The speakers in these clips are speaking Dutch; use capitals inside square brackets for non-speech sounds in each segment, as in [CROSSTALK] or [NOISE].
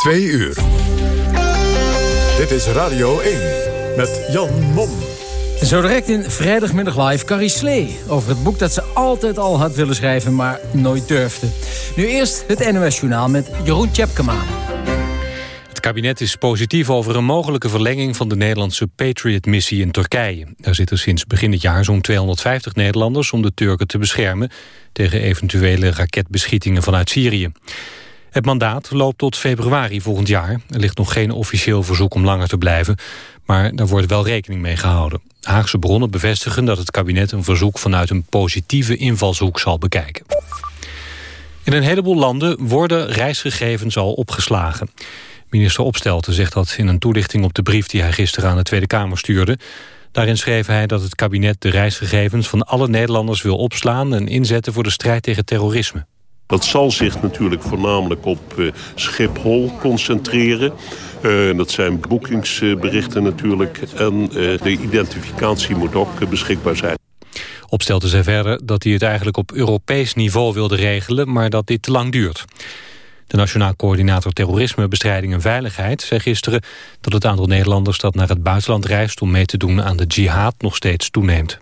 Twee uur. Dit is Radio 1 met Jan Mom. Zo direct in vrijdagmiddag live Carrie Slee... over het boek dat ze altijd al had willen schrijven, maar nooit durfde. Nu eerst het NOS Journaal met Jeroen Tjepkema. Het kabinet is positief over een mogelijke verlenging van de Nederlandse Patriot-missie in Turkije. Daar zitten sinds begin dit jaar zo'n 250 Nederlanders om de Turken te beschermen tegen eventuele raketbeschietingen vanuit Syrië. Het mandaat loopt tot februari volgend jaar. Er ligt nog geen officieel verzoek om langer te blijven, maar daar wordt wel rekening mee gehouden. Haagse bronnen bevestigen dat het kabinet een verzoek vanuit een positieve invalshoek zal bekijken. In een heleboel landen worden reisgegevens al opgeslagen. Minister Opstelten zegt dat in een toelichting op de brief die hij gisteren aan de Tweede Kamer stuurde. Daarin schreef hij dat het kabinet de reisgegevens van alle Nederlanders wil opslaan en inzetten voor de strijd tegen terrorisme. Dat zal zich natuurlijk voornamelijk op uh, Schiphol concentreren. Uh, dat zijn boekingsberichten natuurlijk. En uh, de identificatie moet ook beschikbaar zijn. Opstelte zei verder dat hij het eigenlijk op Europees niveau wilde regelen... maar dat dit te lang duurt. De Nationaal Coördinator Terrorisme, Bestrijding en Veiligheid... zei gisteren dat het aantal Nederlanders dat naar het buitenland reist... om mee te doen aan de jihad nog steeds toeneemt.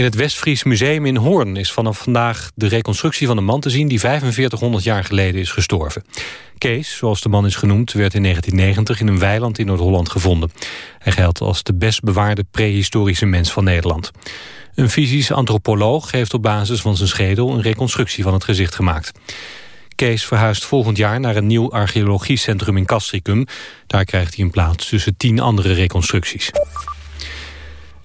In het Westfries Museum in Hoorn is vanaf vandaag de reconstructie van een man te zien... die 4500 jaar geleden is gestorven. Kees, zoals de man is genoemd, werd in 1990 in een weiland in Noord-Holland gevonden. Hij geldt als de best bewaarde prehistorische mens van Nederland. Een fysisch antropoloog heeft op basis van zijn schedel... een reconstructie van het gezicht gemaakt. Kees verhuist volgend jaar naar een nieuw archeologiecentrum in Castricum. Daar krijgt hij een plaats tussen tien andere reconstructies.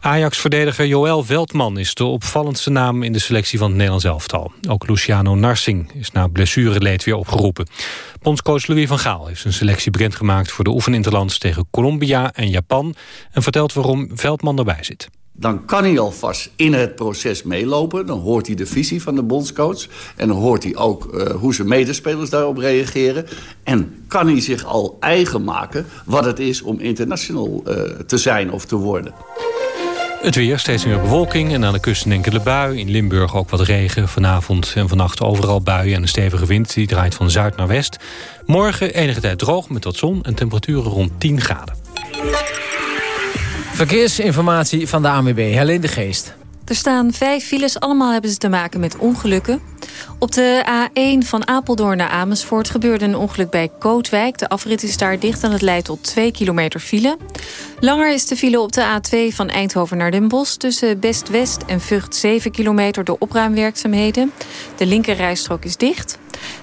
Ajax-verdediger Joël Veldman is de opvallendste naam in de selectie van het Nederlands elftal. Ook Luciano Narsing is na blessureleed weer opgeroepen. Bondscoach Louis van Gaal heeft zijn selectie bekendgemaakt voor de oefeninterlands tegen Colombia en Japan en vertelt waarom Veldman erbij zit. Dan kan hij alvast in het proces meelopen. Dan hoort hij de visie van de bondscoach. En dan hoort hij ook uh, hoe zijn medespelers daarop reageren. En kan hij zich al eigen maken wat het is om international uh, te zijn of te worden. Het weer, steeds meer bewolking en aan de kust een enkele bui. In Limburg ook wat regen. Vanavond en vannacht overal buien en een stevige wind. Die draait van zuid naar west. Morgen enige tijd droog met wat zon en temperaturen rond 10 graden. Verkeersinformatie van de ANWB, Helene de Geest. Er staan vijf files, allemaal hebben ze te maken met ongelukken. Op de A1 van Apeldoorn naar Amersfoort gebeurde een ongeluk bij Kootwijk. De afrit is daar dicht en het leidt tot 2 kilometer file. Langer is de file op de A2 van Eindhoven naar Den Bosch... tussen Best-West en Vught 7 kilometer door opruimwerkzaamheden. De linkerrijstrook is dicht.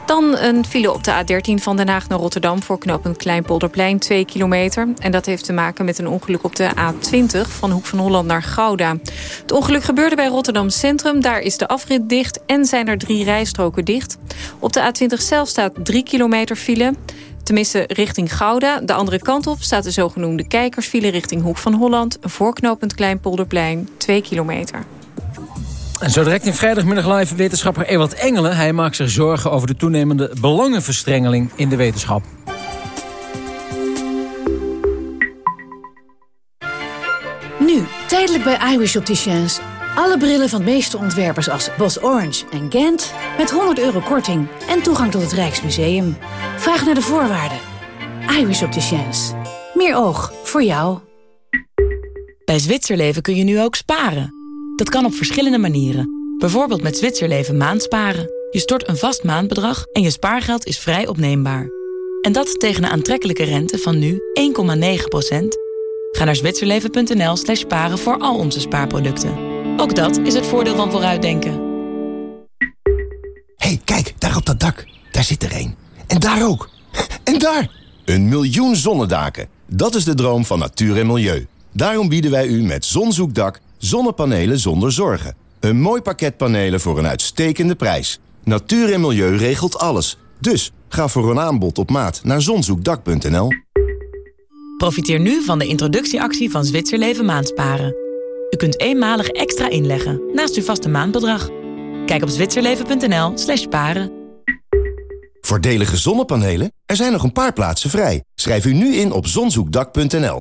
Dan een file op de A13 van Den Haag naar Rotterdam... voor knooppunt Kleinpolderplein, 2 kilometer. En dat heeft te maken met een ongeluk op de A20... van Hoek van Holland naar Gouda. Het ongeluk gebeurde bij Rotterdam Centrum. Daar is de afrit dicht en zijn er drie rijstroken dicht. Op de A20 zelf staat 3 kilometer file... Tenminste, richting Gouda. De andere kant op staat de zogenoemde kijkersfile richting Hoek van Holland. Voorknopend Kleinpolderplein, 2 kilometer. En zo direct in vrijdagmiddag live wetenschapper Ewald Engelen. Hij maakt zich zorgen over de toenemende belangenverstrengeling in de wetenschap. Nu, tijdelijk bij iWish Opticians. Alle brillen van de meeste ontwerpers als Bos Orange en Gent... met 100 euro korting en toegang tot het Rijksmuseum. Vraag naar de voorwaarden. iWish Opticians. Meer oog voor jou. Bij Zwitserleven kun je nu ook sparen. Dat kan op verschillende manieren. Bijvoorbeeld met Zwitserleven maandsparen. Je stort een vast maandbedrag en je spaargeld is vrij opneembaar. En dat tegen een aantrekkelijke rente van nu 1,9%. Ga naar zwitserleven.nl slash sparen voor al onze spaarproducten. Ook dat is het voordeel van vooruitdenken. hey, kijk, daar op dat dak. Daar zit er één. En daar ook. En daar! Een miljoen zonnedaken. Dat is de droom van natuur en milieu. Daarom bieden wij u met Zonzoekdak zonnepanelen zonder zorgen. Een mooi pakket panelen voor een uitstekende prijs. Natuur en milieu regelt alles. Dus ga voor een aanbod op maat naar zonzoekdak.nl. Profiteer nu van de introductieactie van Zwitserleven Maandsparen. U kunt eenmalig extra inleggen naast uw vaste maandbedrag. Kijk op zwitserleven.nl slash paren. Voordelige zonnepanelen? Er zijn nog een paar plaatsen vrij. Schrijf u nu in op zonzoekdak.nl.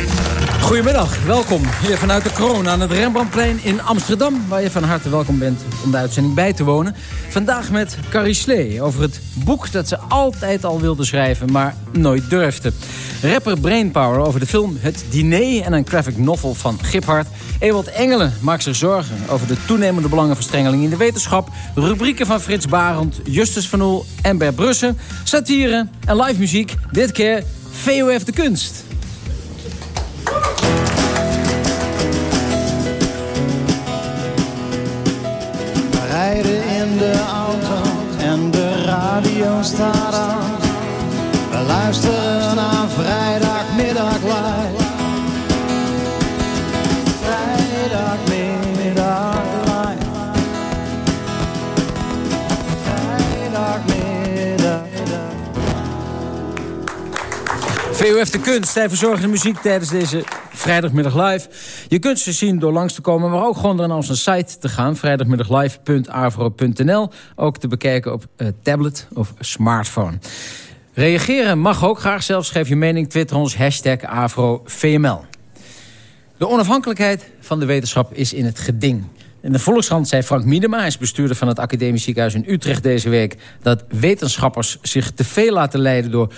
Goedemiddag, welkom hier vanuit de kroon aan het Rembrandtplein in Amsterdam... waar je van harte welkom bent om de uitzending bij te wonen. Vandaag met Carrie Slee over het boek dat ze altijd al wilde schrijven... maar nooit durfde. Rapper Brainpower over de film Het Diner en een graphic novel van Giphart. Ewald Engelen maakt zich zorgen over de toenemende belangenverstrengeling in de wetenschap. Rubrieken van Frits Barend, Justus van Oel en Bert Brussen. Satire en live muziek. Dit keer VOF de Kunst. We luisteren naar vrijdagmiddag live. Vrijdagmiddag live. Vrijdagmiddag. VOF de Kunst, zij verzorgen de muziek tijdens deze vrijdagmiddag live. Je kunt ze zien door langs te komen, maar ook gewoon naar onze site te gaan. vrijdagmiddaglive.avro.nl Ook te bekijken op uh, tablet of smartphone. Reageren mag ook graag, zelfs schrijf je mening, twitter ons hashtag AfroVML. De onafhankelijkheid van de wetenschap is in het geding. In de Volkskrant zei Frank Miedema, hij is bestuurder van het Academisch Ziekenhuis in Utrecht deze week... dat wetenschappers zich te veel laten leiden door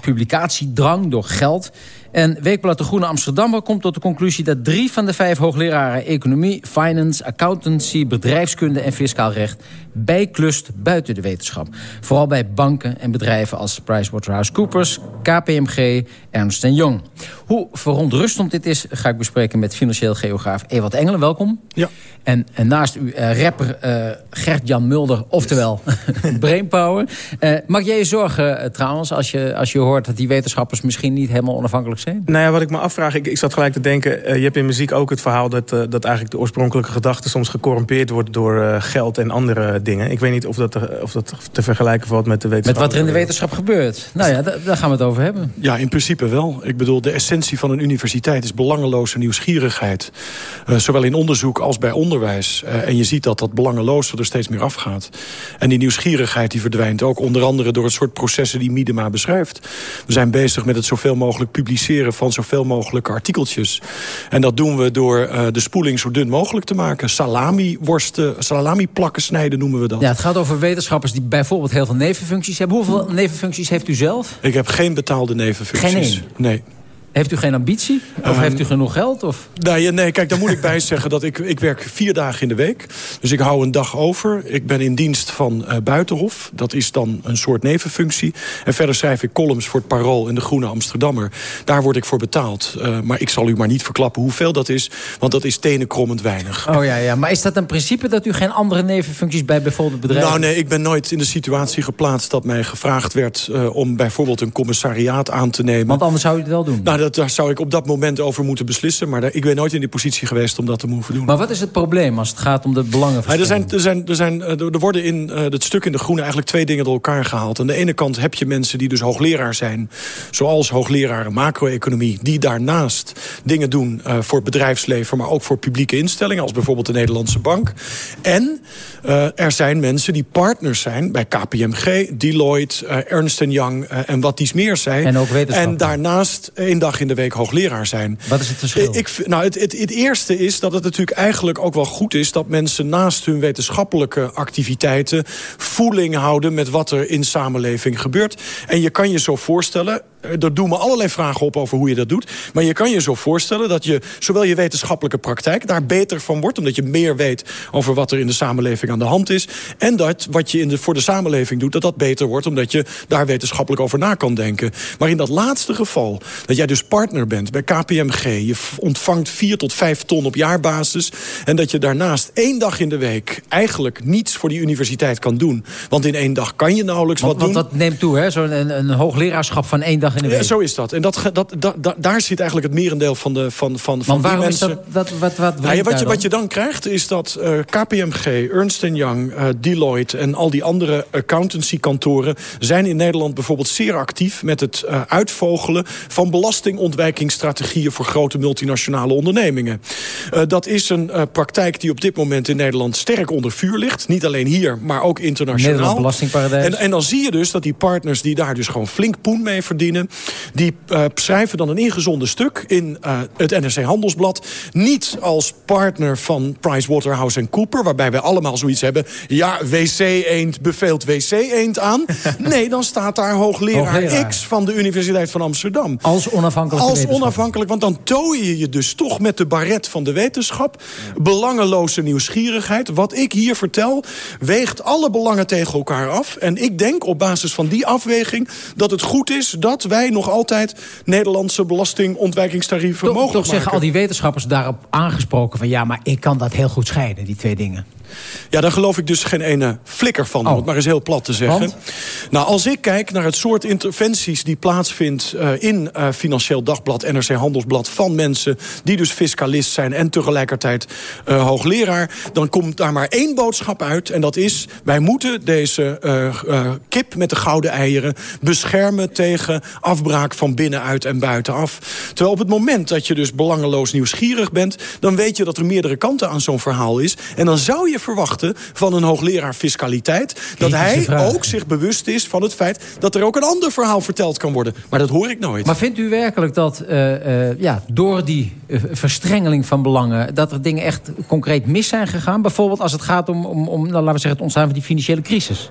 publicatiedrang, door geld. En Weekblad De Groene Amsterdammer komt tot de conclusie... dat drie van de vijf hoogleraren economie, finance, accountancy... bedrijfskunde en fiscaal recht bijklust buiten de wetenschap. Vooral bij banken en bedrijven als PricewaterhouseCoopers, KPMG, Ernst Young. Hoe verontrustend dit is, ga ik bespreken met financieel geograaf Ewald Engelen. Welkom. Ja. En, en naast u uh, rapper uh, Gert-Jan Mulder, oftewel yes. [LAUGHS] Brainpower. Uh, maak jij je zorgen trouwens als je, als je hoort dat die wetenschappers misschien niet helemaal onafhankelijk zijn? Nou ja, wat ik me afvraag, ik, ik zat gelijk te denken... je hebt in muziek ook het verhaal dat, dat eigenlijk de oorspronkelijke gedachte soms gecorrumpeerd wordt door geld en andere dingen. Ik weet niet of dat, of dat te vergelijken valt met de wetenschap. Met wat er in de wetenschap gebeurt. Nou ja, daar gaan we het over hebben. Ja, in principe wel. Ik bedoel, de essentie van een universiteit is belangeloze nieuwsgierigheid. Uh, zowel in onderzoek als bij onderwijs. Uh, en je ziet dat dat belangeloze er steeds meer afgaat. En die nieuwsgierigheid die verdwijnt ook onder andere door het soort processen die Miedema beschrijft. We zijn bezig met het zoveel mogelijk publiceren van zoveel mogelijke artikeltjes. En dat doen we door uh, de spoeling zo dun mogelijk te maken. Salami-worsten, salami-plakken snijden noemen we dat. Ja, het gaat over wetenschappers die bijvoorbeeld heel veel nevenfuncties hebben. Hoeveel nevenfuncties heeft u zelf? Ik heb geen betaalde nevenfuncties. Geen één? Nee. Heeft u geen ambitie? Of um, heeft u genoeg geld? Of? Nee, nee, kijk, daar moet ik bij [LAUGHS] zeggen dat ik, ik werk vier dagen in de week. Dus ik hou een dag over. Ik ben in dienst van uh, Buitenhof. Dat is dan een soort nevenfunctie. En verder schrijf ik columns voor het Parool in de Groene Amsterdammer. Daar word ik voor betaald. Uh, maar ik zal u maar niet verklappen hoeveel dat is. Want dat is tenenkrommend weinig. Oh ja, ja. Maar is dat een principe dat u geen andere nevenfuncties bij bijvoorbeeld bedrijven... Nou nee, ik ben nooit in de situatie geplaatst dat mij gevraagd werd... Uh, om bijvoorbeeld een commissariaat aan te nemen. Want anders zou u het wel doen? Nou, dat, daar zou ik op dat moment over moeten beslissen. Maar daar, ik ben nooit in die positie geweest om dat te moeten doen. Maar wat is het probleem als het gaat om de belangen van ja, er, zijn, er, zijn, er, zijn, er worden in uh, het stuk in de Groene eigenlijk twee dingen door elkaar gehaald. Aan de ene kant heb je mensen die dus hoogleraar zijn. Zoals hoogleraren macro-economie. Die daarnaast dingen doen uh, voor het bedrijfsleven. Maar ook voor publieke instellingen. Als bijvoorbeeld de Nederlandse Bank. En uh, er zijn mensen die partners zijn bij KPMG, Deloitte, Ernst Young en wat dies meer zijn. En ook En daarnaast één dag in de week hoogleraar zijn. Wat is het verschil? Ik, nou, het, het, het, eerste is dat het natuurlijk eigenlijk ook wel goed is... dat mensen naast hun wetenschappelijke activiteiten... voeling houden met wat er in samenleving gebeurt. En je kan je zo voorstellen... Er doen me allerlei vragen op over hoe je dat doet. Maar je kan je zo voorstellen dat je zowel je wetenschappelijke praktijk... daar beter van wordt, omdat je meer weet over wat er in de samenleving aan de hand is. En dat wat je in de, voor de samenleving doet, dat dat beter wordt... omdat je daar wetenschappelijk over na kan denken. Maar in dat laatste geval, dat jij dus partner bent bij KPMG... je ontvangt 4 tot 5 ton op jaarbasis... en dat je daarnaast één dag in de week eigenlijk niets voor die universiteit kan doen. Want in één dag kan je nauwelijks want, wat doen. Want dat neemt toe, hè? Zo'n een, een hoogleraarschap van één dag in de week. Ja, zo is dat. En dat, dat, dat, dat, daar zit eigenlijk het merendeel van de van, van, van waarom die is mensen. dat, wat, wat, wat, nou ja, wat, je, wat je dan krijgt is dat uh, KPMG, Ernst Young, uh, Deloitte... en al die andere accountancy-kantoren... zijn in Nederland bijvoorbeeld zeer actief... met het uh, uitvogelen van belastingontwijkingsstrategieën voor grote multinationale ondernemingen. Uh, dat is een uh, praktijk die op dit moment in Nederland sterk onder vuur ligt. Niet alleen hier, maar ook internationaal. Nederland belastingparadijs. En, en dan zie je dus dat die partners die daar dus gewoon flink poen mee verdienen... die uh, schrijven dan een ingezonden stuk in het NRC Handelsblad. Niet als partner van PricewaterhouseCoopers... waarbij wij allemaal zoiets hebben... ja, wc-eend beveelt wc-eend aan. [LAUGHS] nee, dan staat daar hoogleraar, hoogleraar, X van de Universiteit van Amsterdam. Als onafhankelijk Als onafhankelijk, want dan tooi je je dus toch met de baret van de wetenschap. Belangeloze nieuwsgierigheid. Wat ik hier vertel, weegt alle belangen tegen elkaar af. En ik denk op basis van die afweging dat het goed is... dat wij nog altijd Nederlandse belastingontwijkingstarieven toch, mogelijk toch zeggen al die wetenschappers daarop aangesproken van... ja, maar ik kan dat heel goed scheiden, die twee dingen. Ja, daar geloof ik dus geen ene flikker van, oh. om het maar eens heel plat te zeggen. Want? Nou, als ik kijk naar het soort interventies die plaatsvindt uh, in uh, Financieel Dagblad, NRC Handelsblad, van mensen die dus fiscalist zijn en tegelijkertijd uh, hoogleraar, dan komt daar maar één boodschap uit. En dat is, wij moeten deze kip met de gouden eieren beschermen tegen afbraak van binnenuit en buitenaf. Terwijl op het moment dat je dus belangeloos nieuwsgierig bent, dan weet je dat er meerdere kanten aan zo'n verhaal is. En dan zou je verwachten van een hoogleraar fiscaliteit... dat hij ook zich bewust is van het feit... dat er ook een ander verhaal verteld kan worden. Maar dat hoor ik nooit. Maar vindt u werkelijk dat uh, uh, ja, door die uh, verstrengeling van belangen... dat er dingen echt concreet mis zijn gegaan? Bijvoorbeeld als het gaat om, om, om nou, laten we zeggen, het ontstaan van die financiële crisis.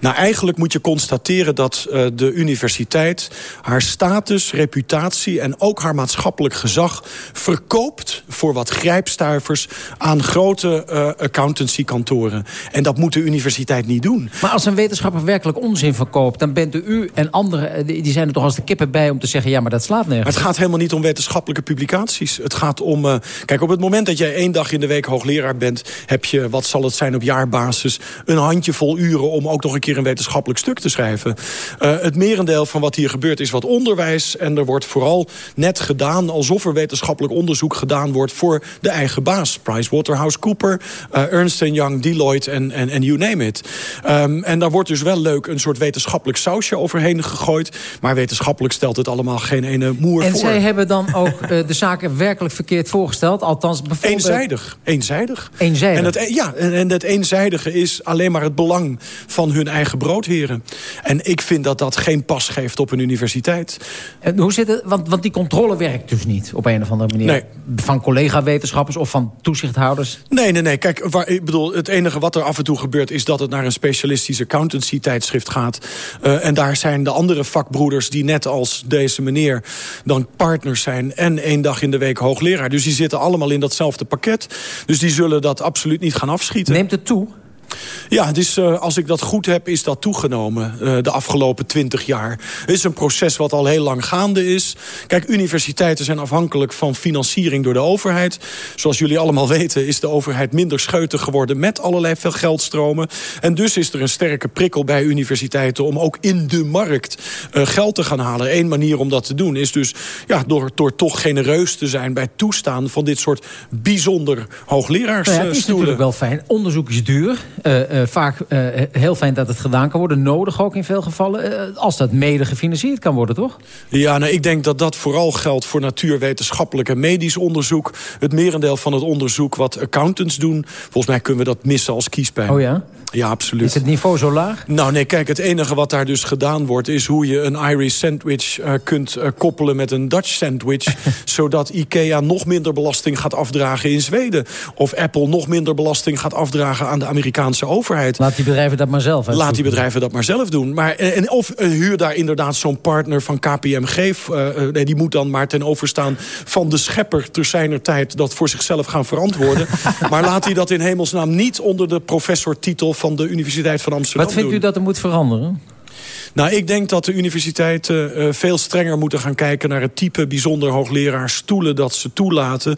Nou, eigenlijk moet je constateren dat de universiteit... haar status, reputatie en ook haar maatschappelijk gezag... verkoopt voor wat grijpstuivers aan grote accountancykantoren. En dat moet de universiteit niet doen. Maar als een wetenschapper werkelijk onzin verkoopt... dan bent u en anderen, die zijn er toch als de kippen bij... om te zeggen, ja, maar dat slaat nergens. Maar het gaat helemaal niet om wetenschappelijke publicaties. Het gaat om... Uh, kijk, op het moment dat jij één dag in de week hoogleraar bent... heb je, wat zal het zijn op jaarbasis... een handjevol uren om ook nog een keer een wetenschappelijk stuk te schrijven. Uh, het merendeel van wat hier gebeurt is wat onderwijs... en er wordt vooral net gedaan alsof er wetenschappelijk onderzoek gedaan wordt... voor de eigen baas. PricewaterhouseCooper, uh, Ernst Young, Deloitte en, en, en you name it. Um, en daar wordt dus wel leuk een soort wetenschappelijk sausje overheen gegooid. Maar wetenschappelijk stelt het allemaal geen ene moer en voor. En zij hebben dan ook uh, de zaken werkelijk verkeerd voorgesteld? Althans, bijvoorbeeld... Eenzijdig. Eenzijdig. Eenzijdig. En het, ja, en, en het eenzijdige is alleen maar het belang van hun eigen broodheren. En ik vind dat dat geen pas geeft op een universiteit. En hoe zit het? Want, want die controle werkt dus niet op een of andere manier. Nee. Van collega-wetenschappers of van toezichthouders? Nee, nee, nee. Kijk, waar, ik bedoel, het enige wat er af en toe gebeurt... is dat het naar een specialistisch accountancy-tijdschrift gaat. Uh, en daar zijn de andere vakbroeders die net als deze meneer... dan partners zijn en één dag in de week hoogleraar. Dus die zitten allemaal in datzelfde pakket. Dus die zullen dat absoluut niet gaan afschieten. Neemt het toe? Ja, het is, uh, als ik dat goed heb, is dat toegenomen uh, de afgelopen twintig jaar. Het is een proces wat al heel lang gaande is. Kijk, universiteiten zijn afhankelijk van financiering door de overheid. Zoals jullie allemaal weten is de overheid minder scheutig geworden... met allerlei veel geldstromen. En dus is er een sterke prikkel bij universiteiten... om ook in de markt uh, geld te gaan halen. Eén manier om dat te doen is dus ja, door, door toch genereus te zijn... bij toestaan van dit soort bijzonder hoogleraarstoelen. Nou ja, het is natuurlijk wel fijn. Onderzoek is duur. Uh, uh, vaak uh, heel fijn dat het gedaan kan worden. Nodig ook in veel gevallen. als dat mede gefinancierd kan worden, toch? Ja, nou, ik denk dat dat vooral geldt voor natuurwetenschappelijk en medisch onderzoek. Het merendeel van het onderzoek wat accountants doen... volgens mij kunnen we dat missen als kiespijn. Oh ja? Ja, absoluut. Is het niveau zo laag? Nou nee, kijk, het enige wat daar dus gedaan wordt... is hoe je een Irish sandwich uh, kunt uh, koppelen met een Dutch sandwich... [LAUGHS] zodat IKEA nog minder belasting gaat afdragen in Zweden. Of Apple nog minder belasting gaat afdragen aan de Amerikaanse overheid. Laat die bedrijven dat maar zelf Laat die bedrijven dat maar zelf doen. Maar, en, of uh, huur daar inderdaad zo'n partner van KPMG... nee, die moet dan maar ten overstaan van de schepper... ter zijner tijd dat voor zichzelf gaan verantwoorden. [LAUGHS] maar laat hij dat in hemelsnaam niet onder de professortitel van de Universiteit van Amsterdam Wat vindt doen. u dat er moet veranderen? Nou, ik denk dat de universiteiten uh, veel strenger moeten gaan kijken... naar het type bijzonder hoogleraar stoelen dat ze toelaten.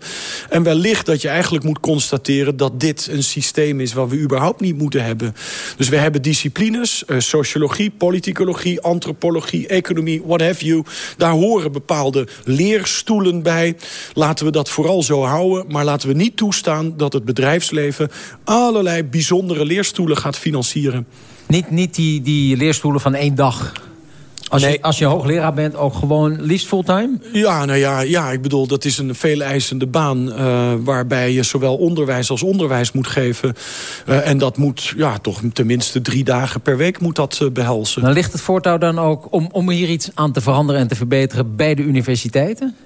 En wellicht dat je eigenlijk moet constateren... dat dit een systeem is wat we überhaupt niet moeten hebben. Dus we hebben disciplines, uh, sociologie, politicologie... antropologie, economie, what have you. Daar horen bepaalde leerstoelen bij. Laten we dat vooral zo houden. Maar laten we niet toestaan dat het bedrijfsleven... allerlei bijzondere leerstoelen gaat financieren. Niet, niet die, die leerstoelen van één dag. Als, je, als je hoogleraar bent, ook gewoon liefst fulltime? Ja, nou ja, ja, ik bedoel, dat is een veel eisende baan... Uh, waarbij je zowel onderwijs als onderwijs moet geven. Uh, en dat moet, ja, toch tenminste drie dagen per week moet dat uh, behelzen. Dan ligt het voortouw dan ook om, om hier iets aan te veranderen en te verbeteren... bij de universiteiten?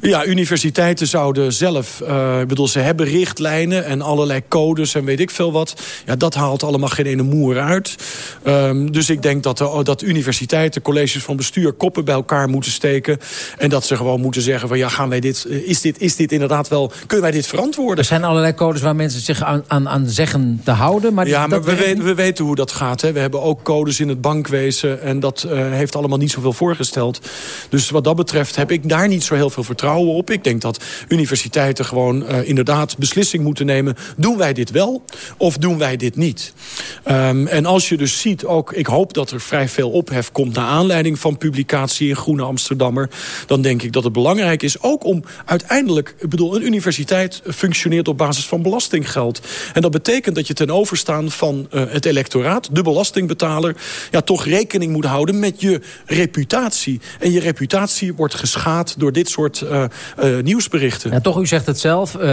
Ja, universiteiten zouden zelf... Uh, ik bedoel, ze hebben richtlijnen en allerlei codes en weet ik veel wat. Ja, dat haalt allemaal geen ene moer uit. Um, dus ik denk dat, de, dat universiteiten, colleges van bestuur... koppen bij elkaar moeten steken. En dat ze gewoon moeten zeggen van... ja, gaan wij dit, eh, is, dit, is dit inderdaad wel... kunnen wij dit verantwoorden? Er zijn allerlei codes waar mensen zich aan, aan, aan zeggen te houden. Maar ja, maar we, weten, we weten hoe dat gaat. Hè. We hebben ook codes in het bankwezen... en dat uh, heeft allemaal niet zoveel voorgesteld. Dus wat dat betreft heb ik daar niet zo heel veel vertrouwen op. Ik denk dat universiteiten gewoon uh, inderdaad beslissing moeten nemen. Doen wij dit wel of doen wij dit niet? Um, en als je dus ziet, ook, ik hoop dat er vrij veel ophef komt... naar aanleiding van publicatie in Groene Amsterdammer... dan denk ik dat het belangrijk is ook om uiteindelijk... ik bedoel, een universiteit functioneert op basis van belastinggeld. En dat betekent dat je ten overstaan van uh, het electoraat... de belastingbetaler, ja, toch rekening moet houden met je reputatie. En je reputatie wordt geschaad door dit soort uh, nieuwsberichten. Ja, toch, u zegt het zelf, uh,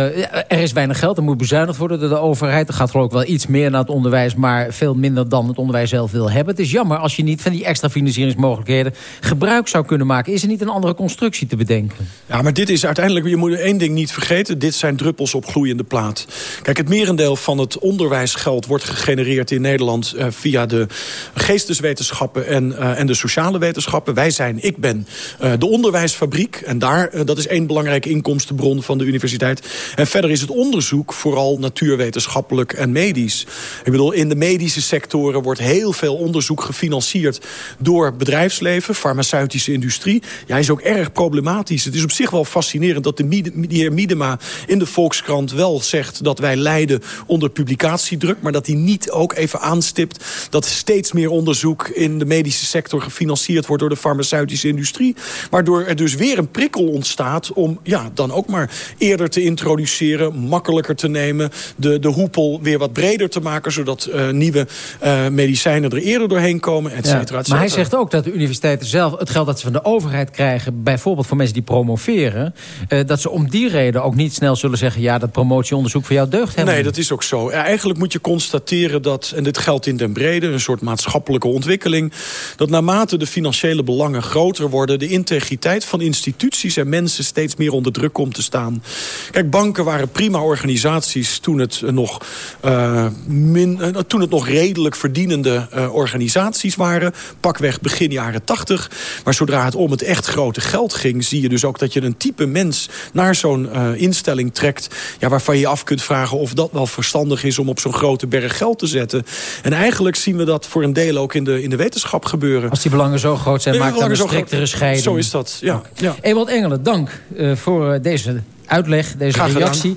er is weinig geld, er moet bezuinigd worden door de overheid. Er gaat geloof ik wel iets meer naar het onderwijs, maar veel minder dan het onderwijs zelf wil hebben. Het is jammer als je niet van die extra financieringsmogelijkheden gebruik zou kunnen maken. Is er niet een andere constructie te bedenken? Ja, maar dit is uiteindelijk, je moet één ding niet vergeten, dit zijn druppels op gloeiende plaat. Kijk, het merendeel van het onderwijsgeld wordt gegenereerd in Nederland uh, via de geesteswetenschappen en, uh, en de sociale wetenschappen. Wij zijn, ik ben uh, de onderwijsfabriek en daar, dat is is één belangrijke inkomstenbron van de universiteit. En verder is het onderzoek vooral natuurwetenschappelijk en medisch. Ik bedoel, in de medische sectoren wordt heel veel onderzoek gefinancierd... door bedrijfsleven, farmaceutische industrie. Ja, is ook erg problematisch. Het is op zich wel fascinerend dat de heer Miedema in de Volkskrant wel zegt... dat wij lijden onder publicatiedruk... maar dat hij niet ook even aanstipt dat steeds meer onderzoek... in de medische sector gefinancierd wordt door de farmaceutische industrie. Waardoor er dus weer een prikkel ontstaat om ja, dan ook maar eerder te introduceren... makkelijker te nemen, de, de hoepel weer wat breder te maken... zodat uh, nieuwe uh, medicijnen er eerder doorheen komen, et cetera, ja, Maar hij zegt ook dat de universiteiten zelf het geld dat ze van de overheid krijgen... bijvoorbeeld voor mensen die promoveren... Uh, dat ze om die reden ook niet snel zullen zeggen... ja, dat promotieonderzoek voor jou deugt helemaal Nee, dat is ook zo. Eigenlijk moet je constateren dat, en dit geldt in den brede... een soort maatschappelijke ontwikkeling... dat naarmate de financiële belangen groter worden... de integriteit van instituties en mensen steeds meer onder druk komt te staan. Kijk, banken waren prima organisaties toen het nog, uh, min, uh, toen het nog redelijk verdienende uh, organisaties waren. Pakweg begin jaren tachtig. Maar zodra het om het echt grote geld ging... zie je dus ook dat je een type mens naar zo'n instelling trekt... Ja, waarvan je af kunt vragen of dat wel verstandig is... om op zo'n grote berg geld te zetten. En eigenlijk zien we dat voor een deel ook in de, in de wetenschap gebeuren. Als die belangen zo groot zijn, maakt dan een striktere scheiding. Zo is dat, ja. ja. Ewald Engelen, dank uh, voor uh, deze uitleg, deze Graag reactie.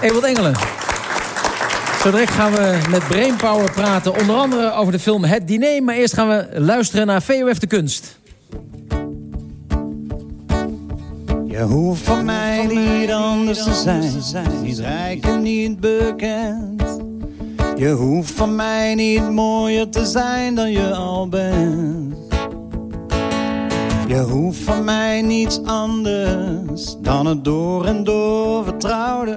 Ewald Engelen. Zo direct gaan we met Brainpower praten. Onder andere over de film Het Diner. Maar eerst gaan we luisteren naar VOF de Kunst. Je hoeft van mij niet anders te zijn. Niet rijk en niet bekend. Je hoeft van mij niet mooier te zijn dan je al bent. Je hoeft van mij niets anders dan het door en door vertrouwde.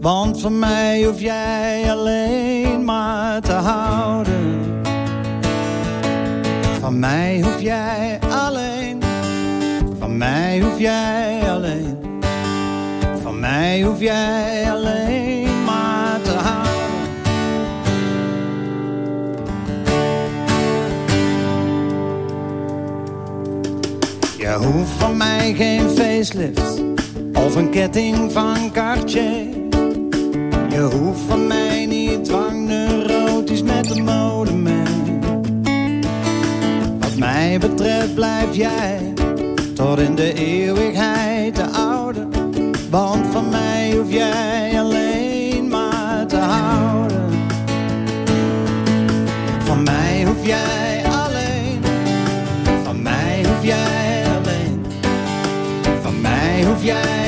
Want van mij hoef jij alleen maar te houden. Van mij hoef jij alleen. Van mij hoef jij alleen. Van mij hoef jij alleen Je hoeft van mij geen facelift of een ketting van Cartier. Je hoeft van mij niet dwangneurotisch met de mode mee. Wat mij betreft blijf jij tot in de eeuwigheid de oude. Want van mij hoef jij alleen maar te houden. Van mij hoef jij jij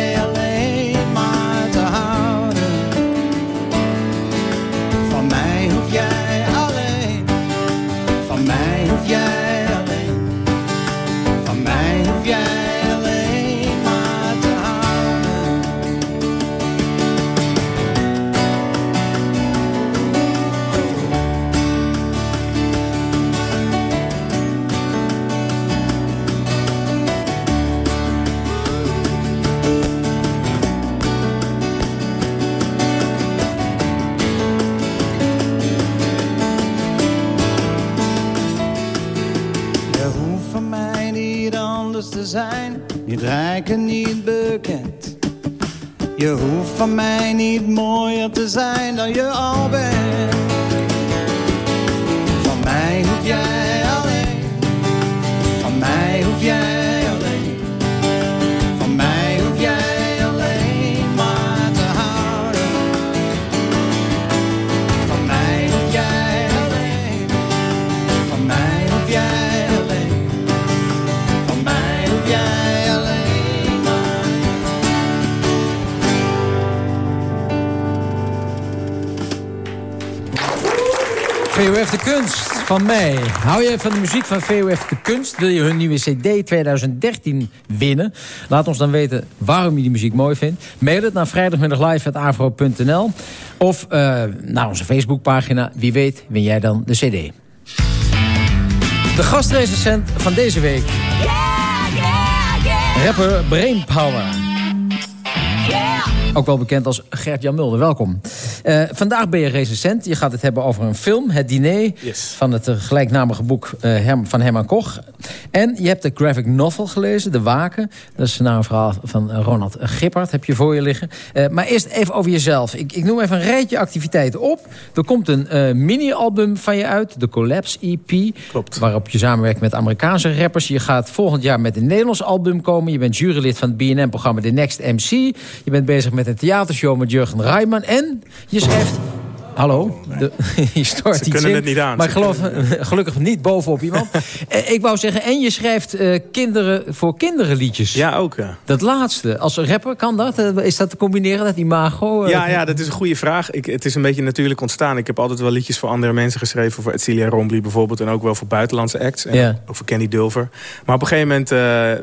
zijn. Niet rijk en niet bekend. Je hoeft van mij niet mooier te zijn dan je al bent. Van mij. Hou je van de muziek van VOF de Kunst? Wil je hun nieuwe CD 2013 winnen? Laat ons dan weten waarom je die muziek mooi vindt. Mail het naar vrijdagmiddaglive.avro.nl of eh, naar onze Facebookpagina. Wie weet win jij dan de CD. De gastrecensent van deze week. Rapper Brainpower. Ook wel bekend als Gert-Jan Mulder. Welkom. Eh, vandaag ben je recensent. Je gaat het hebben over een film, Het Diner... van het eh, gelijknamige boek eh, van Herman Koch. En je hebt de graphic novel gelezen, De Waken. Dat is nou een verhaal van Ronald Gippard, heb je voor je liggen. Maar eerst even over jezelf. Ik, ik noem even een rijtje activiteiten op. Er komt een mini-album van je uit, de Collapse EP. Klopt. Waarop je samenwerkt met Amerikaanse rappers. Je gaat volgend jaar met een Nederlands album komen. Je bent jurylid van het BNN-programma The Next MC. Je bent bezig met een theatershow met Jurgen Rijman. En je schrijft... Hallo, de, [LAUGHS] je stort Ze iets kunnen in, het niet aan. Maar Ze geloof, gelukkig niet bovenop iemand. [LAUGHS] Eh, ik wou zeggen, en je schrijft eh, kinderen voor kinderen liedjes. Ja, ook. Ja. Dat laatste, als rapper, kan dat? Eh, Is dat te combineren, dat imago? eh? Ja, ja, dat is een goede vraag. Ik, het is een beetje natuurlijk ontstaan. Ik heb altijd wel liedjes voor andere mensen geschreven. Voor Edcilia Rombly bijvoorbeeld. En ook wel voor buitenlandse acts. En Ja. ook voor Candy Dulver. Maar op een gegeven moment... eh, eh,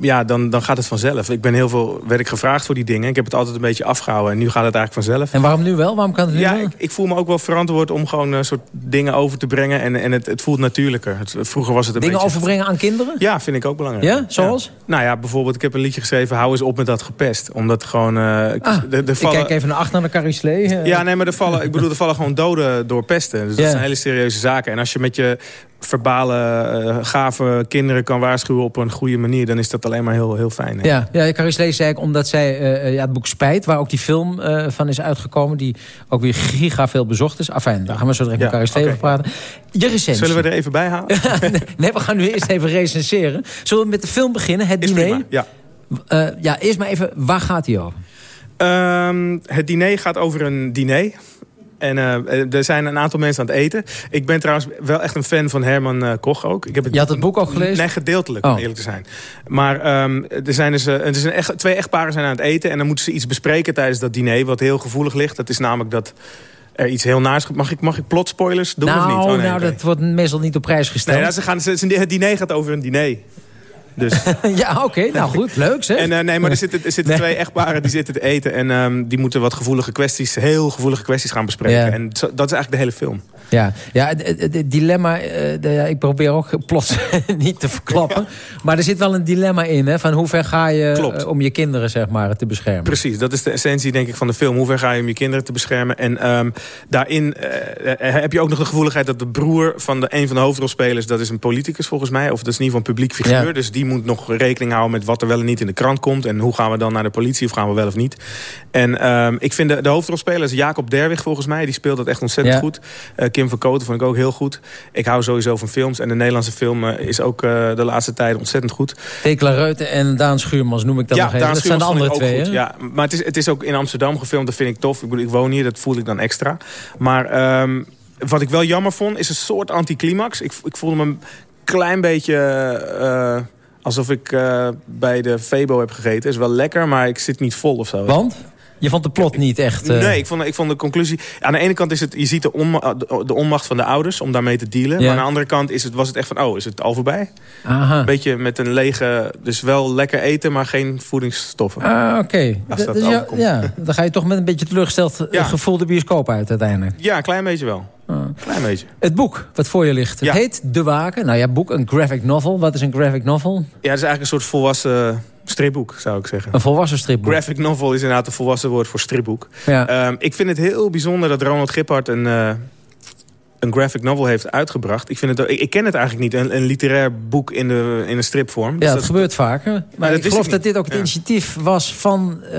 ja, dan, dan gaat het vanzelf. Ik ben heel veel... werd ik gevraagd voor die dingen. Ik heb het altijd een beetje afgehouden. En nu gaat het eigenlijk vanzelf. En waarom nu wel? Waarom kan het nu Ja, wel? Ik, ik voel me ook wel verantwoord om gewoon een soort dingen over te brengen. En, en het, het voelt natuurlijker. Het, vroeger was het een Dingen beetje... overbrengen aan kinderen? Ja, vind ik ook belangrijk. Ja, zoals? Nou ja, bijvoorbeeld, ik heb een liedje geschreven... Hou eens op met dat gepest. Omdat gewoon... eh, Ah, de, de Ik vallen- kijk even naar achter naar Carrie Slee. eh. ja, nee, maar er vallen, ik bedoel, er vallen gewoon doden door pesten. Dus dat zijn hele serieuze zaken. En als je met je verbale, eh, gave kinderen kan waarschuwen op een goede manier... dan is dat alleen maar heel, heel fijn. hè. Ja, ja Carrie Slee zei ik omdat zij eh, eh, ja, het boek Spijt... waar ook die film van is uitgekomen... die ook weer giga veel bezocht is. Afijn, daar gaan we zo direct met oké, over praten. Je recensie. Zullen we er even bij halen? [LAUGHS] nee, we gaan nu eerst even recenseren. Zullen we met de film beginnen, Het Is Diner? prima, ja. Ja, eerst maar even, waar gaat die over? Ehm, het diner gaat over een diner. En eh, er zijn een aantal mensen aan het eten. Ik ben trouwens wel echt een fan van Herman eh, Koch ook. Ik heb het, Je had het boek ook gelezen? Nee, gedeeltelijk, Oh. om eerlijk te zijn. Maar ehm, er zijn dus, eh, er zijn echt, twee echtparen zijn aan het eten... en dan moeten ze iets bespreken tijdens dat diner... wat heel gevoelig ligt. Dat is namelijk dat er iets heel naars... Mag ik, mag ik plot spoilers doen nou, of niet? Oh, nee, nou dat wordt meestal niet op prijs gesteld. Nee, nou, ze gaan, ze, ze- het diner gaat over een diner. Dus... [LAUGHS] ja, oké, nou goed, leuk zeg. En, eh, nee, maar er zitten, er zitten Nee. twee echtparen die zitten te eten. En ehm, die moeten wat gevoelige kwesties, heel gevoelige kwesties gaan bespreken. Ja. En dat is eigenlijk de hele film. Ja, ja het, dilemma, eh, de- ja, ik probeer ook plots [LAUGHS] niet te verklappen. Maar er zit wel een dilemma in, hè, van hoe ver ga je Klopt. eh, om je kinderen zeg maar, te beschermen. Precies, dat is de essentie denk ik van de film. Hoe ver ga je om je kinderen te beschermen? En ehm, daarin eh, heb je ook nog de gevoeligheid dat de broer van de, een van de hoofdrolspelers... dat is een politicus volgens mij, of dat is in ieder geval een publiek figuur. Ja. Dus die moet nog rekening houden met wat er wel en niet in de krant komt. En hoe gaan we dan naar de politie of gaan we wel of niet? En ehm, ik vind de, de hoofdrolspeler is Jacob Derwig volgens mij. Die speelt dat echt ontzettend Ja. goed. Kim van Koten vond ik ook heel goed. Ik hou sowieso van films. En de Nederlandse film eh, is ook eh, de laatste tijd ontzettend goed. Tekla Reuten en Daan Schuurmans noem ik dat ja, nog even. Daan Dat zijn de andere twee, goed. Ja, maar het is, het is ook in Amsterdam gefilmd. Dat vind ik tof. Ik, bedoel, ik woon hier, dat voel ik dan extra. Maar ehm, wat ik wel jammer vond, is een soort anticlimax. Ik, ik voelde me een klein beetje... eh, alsof ik bij de Febo heb gegeten. Is wel lekker, maar ik zit niet vol of zo. Want? Je vond de plot niet echt... eh, Nee, ik vond, ik vond de conclusie... Aan de ene kant is het, je ziet de, onma- de- de onmacht van de ouders om daarmee te dealen. Ja. Maar aan de andere kant is het, was het echt van, oh, is het al voorbij? Aha. Een beetje met een lege, dus wel lekker eten, maar geen voedingsstoffen. Ah, oké. Als D- dat dus ja, dan ga je toch met een beetje teleurgesteld eh, Ja. gevoel de bioscoop uit uiteindelijk. Ja, een klein beetje wel. Ah. Klein beetje. Het boek wat voor je ligt, het Ja. heet De Waken. Nou ja, boek, een graphic novel. Wat is een graphic novel? Ja, het is eigenlijk een soort volwassen stripboek, zou ik zeggen. Een volwassen stripboek. Graphic novel is inderdaad een volwassen woord voor stripboek. Ja. Ehm, ik vind het heel bijzonder dat Ronald Gippard een, eh, een graphic novel heeft uitgebracht. Ik, vind het, ik, ik ken het eigenlijk niet, een, een literair boek in, de, in een stripvorm. Dus ja, dat, gebeurt vaker. Maar ik geloof ik dat dit ook het Ja. initiatief was van eh,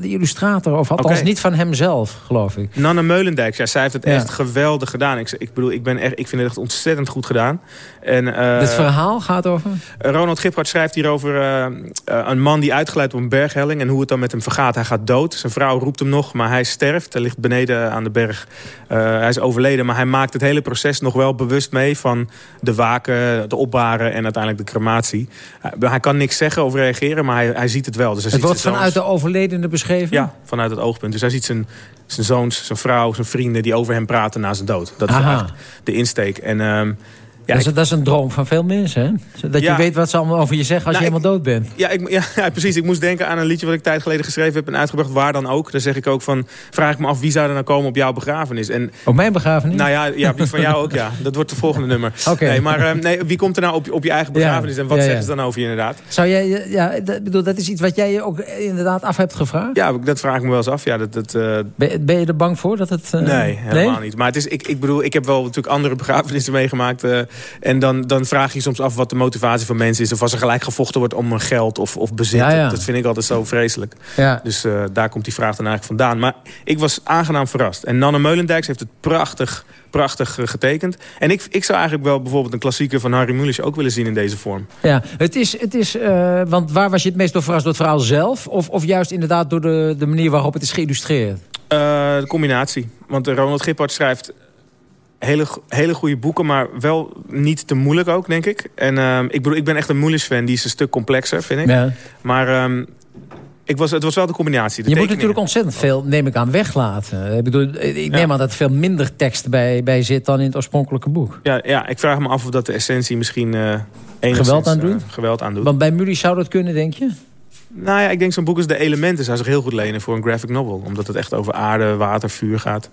de illustrator. Of althans niet van hemzelf, geloof ik. Nanne Meulendijk, ja, zij heeft het Ja. echt geweldig gedaan. Ik, ik bedoel, ik, ben echt, ik vind het echt ontzettend goed gedaan. En, het verhaal gaat over... Ronald Giphart schrijft hier over eh, eh, een man die uitgeleid op een berghelling... en hoe het dan met hem vergaat. Hij gaat dood, zijn vrouw roept hem nog, maar hij sterft. Hij ligt beneden aan de berg. Hij is overleden, maar hij maakt het hele proces nog wel bewust mee... van de waken, het opbaren en uiteindelijk de crematie. Hij, hij kan niks zeggen of reageren, maar hij, hij ziet het wel. Dus hij Het ziet wordt vanuit zoons- de overledene beschreven? Ja, vanuit het oogpunt. Dus hij ziet zijn, zijn zoons, zijn vrouw, zijn vrienden... die over hem praten na zijn dood. Dat is eigenlijk de insteek. En, ehm, ja, dat, is, dat is een droom van veel mensen, hè? Dat Ja. je weet wat ze allemaal over je zeggen als Nou, je helemaal dood bent. Ja, ik, ja, [LAUGHS] ja, precies. Ik moest denken aan een liedje wat ik tijd geleden geschreven heb... en uitgebracht, waar dan ook. Daar zeg ik ook van, vraag ik me af wie zou er nou komen op jouw begrafenis. En, Op mijn begrafenis? nou ja, ja, die van jou ook, ja. [LAUGHS] Dat wordt de volgende nummer. Oké. Nee, maar eh, nee, wie komt er nou op, op je eigen begrafenis en wat zeggen ze dan over je inderdaad? Zou jij, ja, dat, bedoel, dat is iets wat jij je ook inderdaad af hebt gevraagd? Ja, dat vraag ik me wel eens af. Ja, dat, dat, eh, Ben, ben je er bang voor dat het... eh, Nee, helemaal niet. Maar het is, ik, ik bedoel, ik heb wel natuurlijk andere [LAUGHS] begrafenissen meegemaakt. En dan, dan vraag je soms af wat de motivatie van mensen is. Of als er gelijk gevochten wordt om geld of, of bezit. Ja, ja. Dat vind ik altijd zo vreselijk. Ja. Dus eh, daar komt die vraag dan eigenlijk vandaan. Maar ik was aangenaam verrast. En Nanne Meulendijks heeft het prachtig, prachtig eh, getekend. En ik, ik zou eigenlijk wel bijvoorbeeld een klassieker van Harry Mulisch ook willen zien in deze vorm. Ja, het is, het is eh, want waar was je het meest door verrast? Door het verhaal zelf? Of, of juist inderdaad door de, de manier waarop het is geïllustreerd? Eh, de combinatie. Want Ronald Gippard schrijft hele, hele goede boeken, maar wel niet te moeilijk ook, denk ik. En ehm, ik, bedoel, ik ben echt een Mulisch-fan. Die is een stuk complexer, vind ik. Ja. Maar ehm, ik was, het was wel de combinatie. De je moet natuurlijk ontzettend veel, neem ik aan, weglaten. Ik bedoel, ik neem aan dat er veel minder tekst bij, bij zit dan in het oorspronkelijke boek. Ja, ja, ik vraag me af of dat de essentie misschien enigszins, Geweld aandoet? eh, geweld aandoet. Want bij Mully zou dat kunnen, denk je? Nou ja, ik denk zo'n boek als De Elementen zou zich heel goed lenen voor een graphic novel. Omdat het echt over aarde, water, vuur gaat.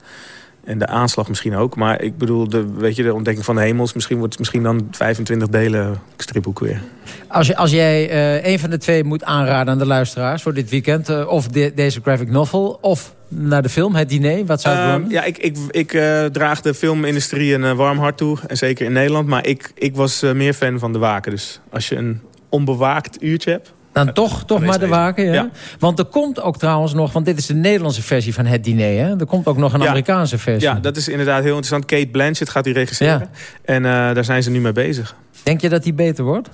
En de aanslag misschien ook. Maar ik bedoel, de, weet je, de ontdekking van de hemels... misschien wordt het misschien dan 25 delen stripboek weer. Als, je, als jij eh, een van de twee moet aanraden aan de luisteraars voor dit weekend... eh, of de- deze graphic novel, of naar de film, het diner, wat zou het Ehm, worden? ja, ik, ik, ik eh, draag de filmindustrie een warm hart toe. En zeker in Nederland. Maar ik, ik was meer fan van De Waken. Dus als je een onbewaakt uurtje hebt... Dan toch, toch maar de waken, ja? Ja. Want er komt ook trouwens nog... want dit is de Nederlandse versie van het diner, hè? Er komt ook nog een Ja. Amerikaanse versie. Ja, dat is inderdaad heel interessant. Kate Blanchett gaat die regisseren. En eh, daar zijn ze nu mee bezig. Denk je dat die beter wordt?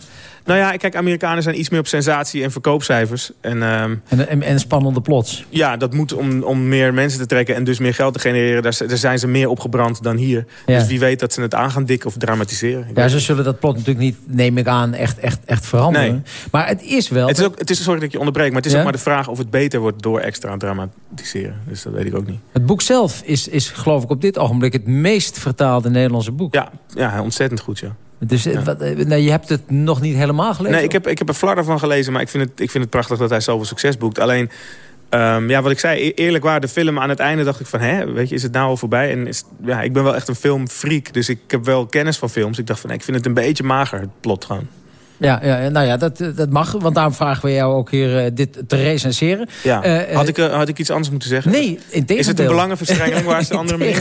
Nou ja, kijk, Amerikanen zijn iets meer op sensatie en verkoopcijfers. En ehm, En, en, en spannende plots. ja, dat moet om, om meer mensen te trekken en dus meer geld te genereren. Daar, daar zijn ze meer opgebrand dan hier. Ja. Dus wie weet dat ze het aan gaan dikken of dramatiseren. Ja, ze zullen dat plot natuurlijk niet, neem ik aan, echt, echt, echt veranderen. Nee. Maar het is wel... Het is ook, het is, sorry dat ik je onderbreek, maar het is Ja? ook maar de vraag of het beter wordt door extra dramatiseren. Dus dat weet ik ook niet. Het boek zelf is, is geloof ik op dit ogenblik het meest vertaalde Nederlandse boek. Ja, ja ontzettend goed, ja. Dus wat, nee, je hebt het nog niet helemaal gelezen? Nee, ik heb, ik heb er flarden van gelezen, maar ik vind, het, ik vind het prachtig dat hij zoveel succes boekt. Alleen, ehm, ja, wat ik zei, e- eerlijk waar, de film aan het einde dacht ik van... hè, weet je, is het nou al voorbij? En is, ja, ik ben wel echt een filmfreak, dus ik heb wel kennis van films. Ik dacht van, nee, ik vind het een beetje mager, het plot gewoon. Ja, ja, nou ja, dat, dat mag. Want daarom vragen we jou ook hier eh, dit te recenseren. Ja. Eh, eh, had, ik, had ik iets anders moeten zeggen? Nee, in tegendeel. Is het een belangenverstrengeling? Waar is de andere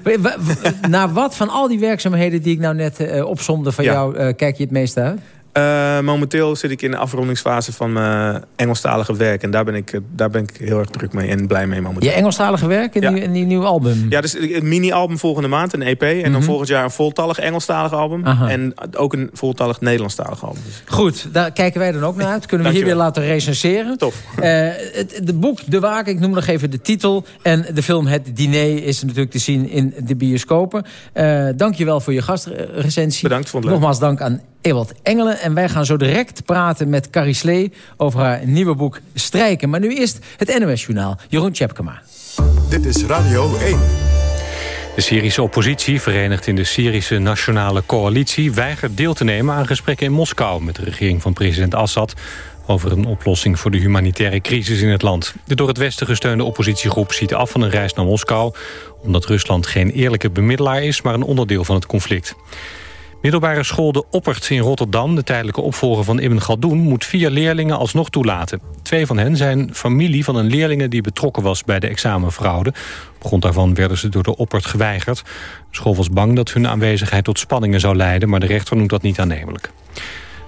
[LAUGHS] Naar wat van al die werkzaamheden die ik nou net opsomde van Ja. jou... kijk je het meest uit? Eh, momenteel zit ik in de afrondingsfase van mijn Engelstalige werk. En daar ben ik, eh, daar ben ik heel erg druk mee en blij mee momenteel. Je Engelstalige werk in, Ja. die, in die nieuwe album? Ja, dus een mini-album volgende maand, een EP. En dan Mhm. volgend jaar een voltallig Engelstalig album. Aha. En ook een voltallig Nederlandstalig album. Dus Goed, daar kijken wij dan ook naar uit. Kunnen we hier weer laten recenseren. Tof. Eh, het de boek De Waken, ik noem nog even de titel. En de film Het Diner is natuurlijk te zien in de bioscopen. Eh dankjewel voor je gastrecensie. Bedankt, vond het leuk. Nogmaals dank aan Ewald Engelen. En wij gaan zo direct praten met Carrie Slee over haar nieuwe boek Strijken. Maar nu eerst het NOS Journaal. Jeroen Tjepkema. Dit is Radio 1. De Syrische oppositie, verenigd in de Syrische Nationale Coalitie... weigert deel te nemen aan gesprekken in Moskou... met de regering van president Assad over een oplossing voor de humanitaire crisis in het land. De door het Westen gesteunde oppositiegroep ziet af van een reis naar Moskou... omdat Rusland geen eerlijke bemiddelaar is, maar een onderdeel van het conflict. Middelbare school De Oppert in Rotterdam, de tijdelijke opvolger van Ibn Galdoen... moet vier leerlingen alsnog toelaten. Twee van hen zijn familie van een leerlinge die betrokken was bij de examenfraude. Op grond daarvan werden ze door De Oppert geweigerd. De school was bang dat hun aanwezigheid tot spanningen zou leiden... maar de rechter noemt dat niet aannemelijk.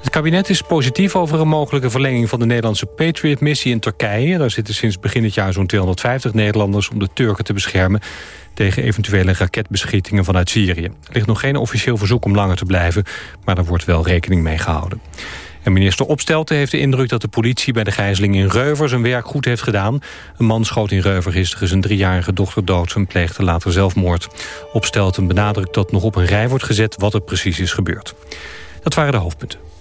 Het kabinet is positief over een mogelijke verlenging van de Nederlandse Patriot-missie in Turkije. Daar zitten sinds begin dit jaar zo'n 250 Nederlanders om de Turken te beschermen tegen eventuele raketbeschietingen vanuit Syrië. Er ligt nog geen officieel verzoek om langer te blijven, maar daar wordt wel rekening mee gehouden. En minister Opstelten heeft de indruk dat de politie bij de gijzeling in Reuver zijn werk goed heeft gedaan. Een man schoot in Reuver gisteren zijn driejarige dochter dood en pleegde later zelfmoord. Opstelten benadrukt dat nog op een rij wordt gezet wat er precies is gebeurd. Dat waren de hoofdpunten.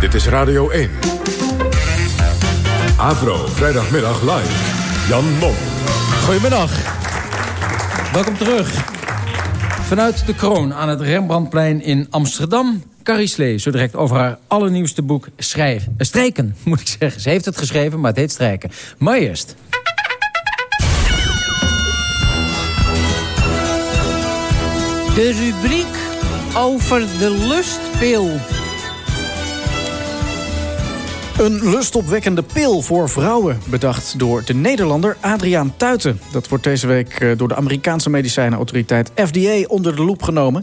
Dit is Radio 1. Avro, vrijdagmiddag live. Jan Mom. Goedemiddag. Welkom terug. Vanuit de kroon aan het Rembrandtplein in Amsterdam... Carrie Slee, zo direct over haar allernieuwste boek Schrijf, Strijken, moet ik zeggen. Ze heeft het geschreven, maar het heet Strijken. Maar eerst... De rubriek over de lustpil. Een lustopwekkende pil voor vrouwen, bedacht door de Nederlander Adriaan Tuiten. Dat wordt deze week eh, door de Amerikaanse medicijnenautoriteit FDA onder de loep genomen.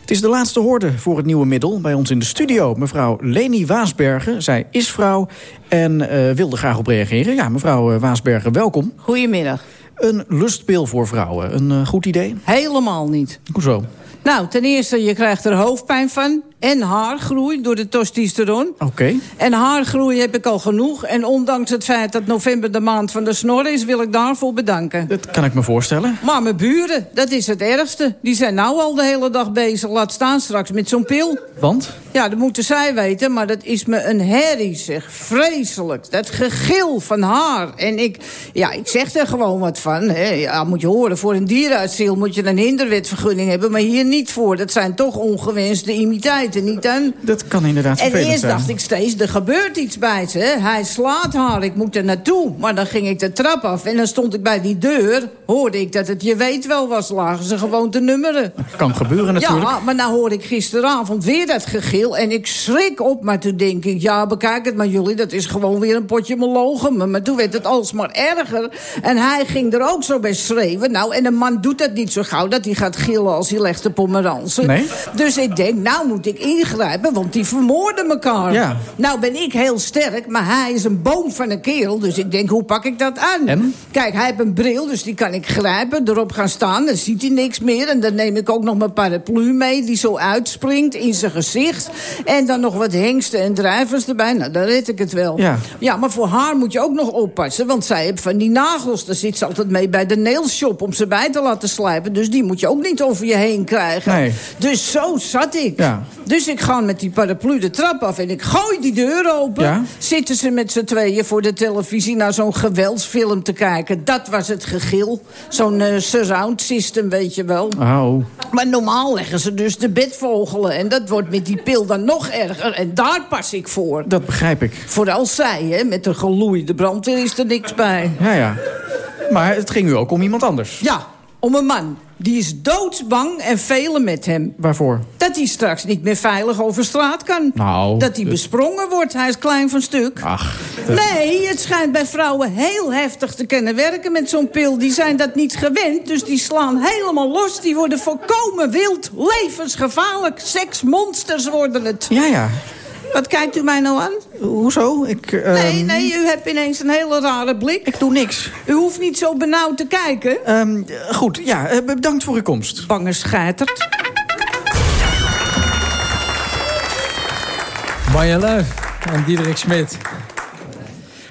Het is de laatste hoorde voor het nieuwe middel. Bij ons in de studio mevrouw Leni Waasbergen. Zij is vrouw en uh, wilde graag op reageren. Ja, mevrouw eh, Waasbergen, welkom. Goedemiddag. Een lustpil voor vrouwen, een uh, goed idee? Helemaal niet. Hoezo? Nou, ten eerste, je krijgt er hoofdpijn van. En haargroei door de testosteron. Oké. Okay. En haargroei heb ik al genoeg. En ondanks het feit dat november de maand van de snor is... wil ik daarvoor bedanken. Dat kan ik me voorstellen. Maar mijn buren, dat is het ergste. Die zijn nou al de hele dag bezig. Laat staan straks met zo'n pil. Want? Ja, dat moeten zij weten. Maar dat is me een herrie, zeg. Vreselijk. Dat gegil van haar. En ik, ja, ik zeg er gewoon wat van. Hè. Ja, moet je horen, voor een dieruitziel moet je een hinderwetvergunning hebben. Maar hier niet voor. Dat zijn toch ongewenste imiteiten niet dan. Dat kan inderdaad En eerst zijn. dacht ik steeds, er gebeurt iets bij ze. Hij slaat haar, ik moet er naartoe. Maar dan ging ik de trap af en dan stond ik bij die deur... hoorde ik dat het je weet wel was, lagen ze gewoon te nummeren. Kan gebeuren natuurlijk. Ja, maar nou hoorde ik gisteravond weer dat gegil... en ik schrik op, maar toen denk ik... ja, bekijk het maar jullie, dat is gewoon weer een potje melogen. Maar toen werd het alsmaar erger. En hij ging er ook zo bij schreeuwen. Nou, en een man doet dat niet zo gauw... dat hij gaat gillen als hij legt de pomeransen. Nee? Dus ik denk, nou moet ik ingrijpen, want die vermoorden elkaar. Ja. Nou ben ik heel sterk, maar hij is een boom van een kerel. Dus ik denk, hoe pak ik dat aan? En? Kijk, hij heeft een bril, dus die kan ik grijpen, erop gaan staan. Dan ziet hij niks meer. En dan neem ik ook nog mijn paraplu mee, die zo uitspringt in zijn gezicht. En dan nog wat hengsten en drijvers erbij. Nou, dan red ik het wel. Ja. ja, maar voor haar moet je ook nog oppassen. Want zij heeft van die nagels. Daar zit ze altijd mee bij de nailshop om ze bij te laten slijpen. Dus die moet je ook niet over je heen krijgen. Nee. Dus zo zat ik. Ja. Dus ik ga met die paraplu de trap af en ik gooi die deur open. Ja? Zitten ze met z'n tweeën voor de televisie naar zo'n geweldsfilm te kijken. Dat was het gegil. Zo'n uh, surround system, weet je wel. Oh. Maar normaal leggen ze dus de bedvogelen. En dat wordt met die pil dan nog erger. En daar pas ik voor. Dat begrijp ik. Vooral zij, hè. Met de geloeide brandweer is er niks bij. Ja, ja. Maar het ging u ook om iemand anders. Ja, om een man. Die is doodsbang en velen met hem. Waarvoor? Dat hij straks niet meer veilig over straat kan. Nou, dat hij besprongen wordt. Hij is klein van stuk. Ach. Nee, het schijnt bij vrouwen heel heftig te kunnen werken met zo'n pil. Die zijn dat niet gewend, dus die slaan helemaal los. Die worden volkomen wild, levensgevaarlijk. Seksmonsters worden het. Ja, ja. Wat kijkt u mij nou aan? Hoezo? Ik, uh... Nee, nee, u hebt ineens een hele rare blik. Ik doe niks. U hoeft niet zo benauwd te kijken. Um, goed, ja, bedankt voor uw komst. Bange scheitert. Marja Luif en Diederik Smit.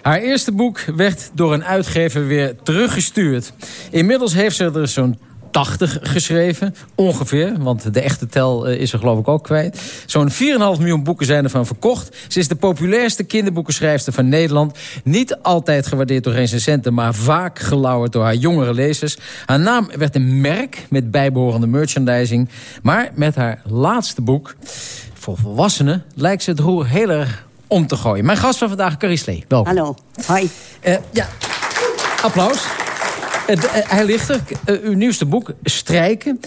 Haar eerste boek werd door een uitgever weer teruggestuurd. Inmiddels heeft ze er zo'n 80 geschreven, ongeveer. Want de echte tel is er geloof ik ook kwijt. Zo'n 4,5 miljoen boeken zijn ervan verkocht. Ze is de populairste kinderboekenschrijfster van Nederland. Niet altijd gewaardeerd door recensenten... maar vaak gelauwerd door haar jongere lezers. Haar naam werd een merk met bijbehorende merchandising. Maar met haar laatste boek, voor volwassenen... lijkt ze het roer heel erg om te gooien. Mijn gast van vandaag, Carrie Slee. Welkom. Hallo. Hoi. Uh, ja, applaus. Hij ligt er, uw nieuwste boek, Strijken.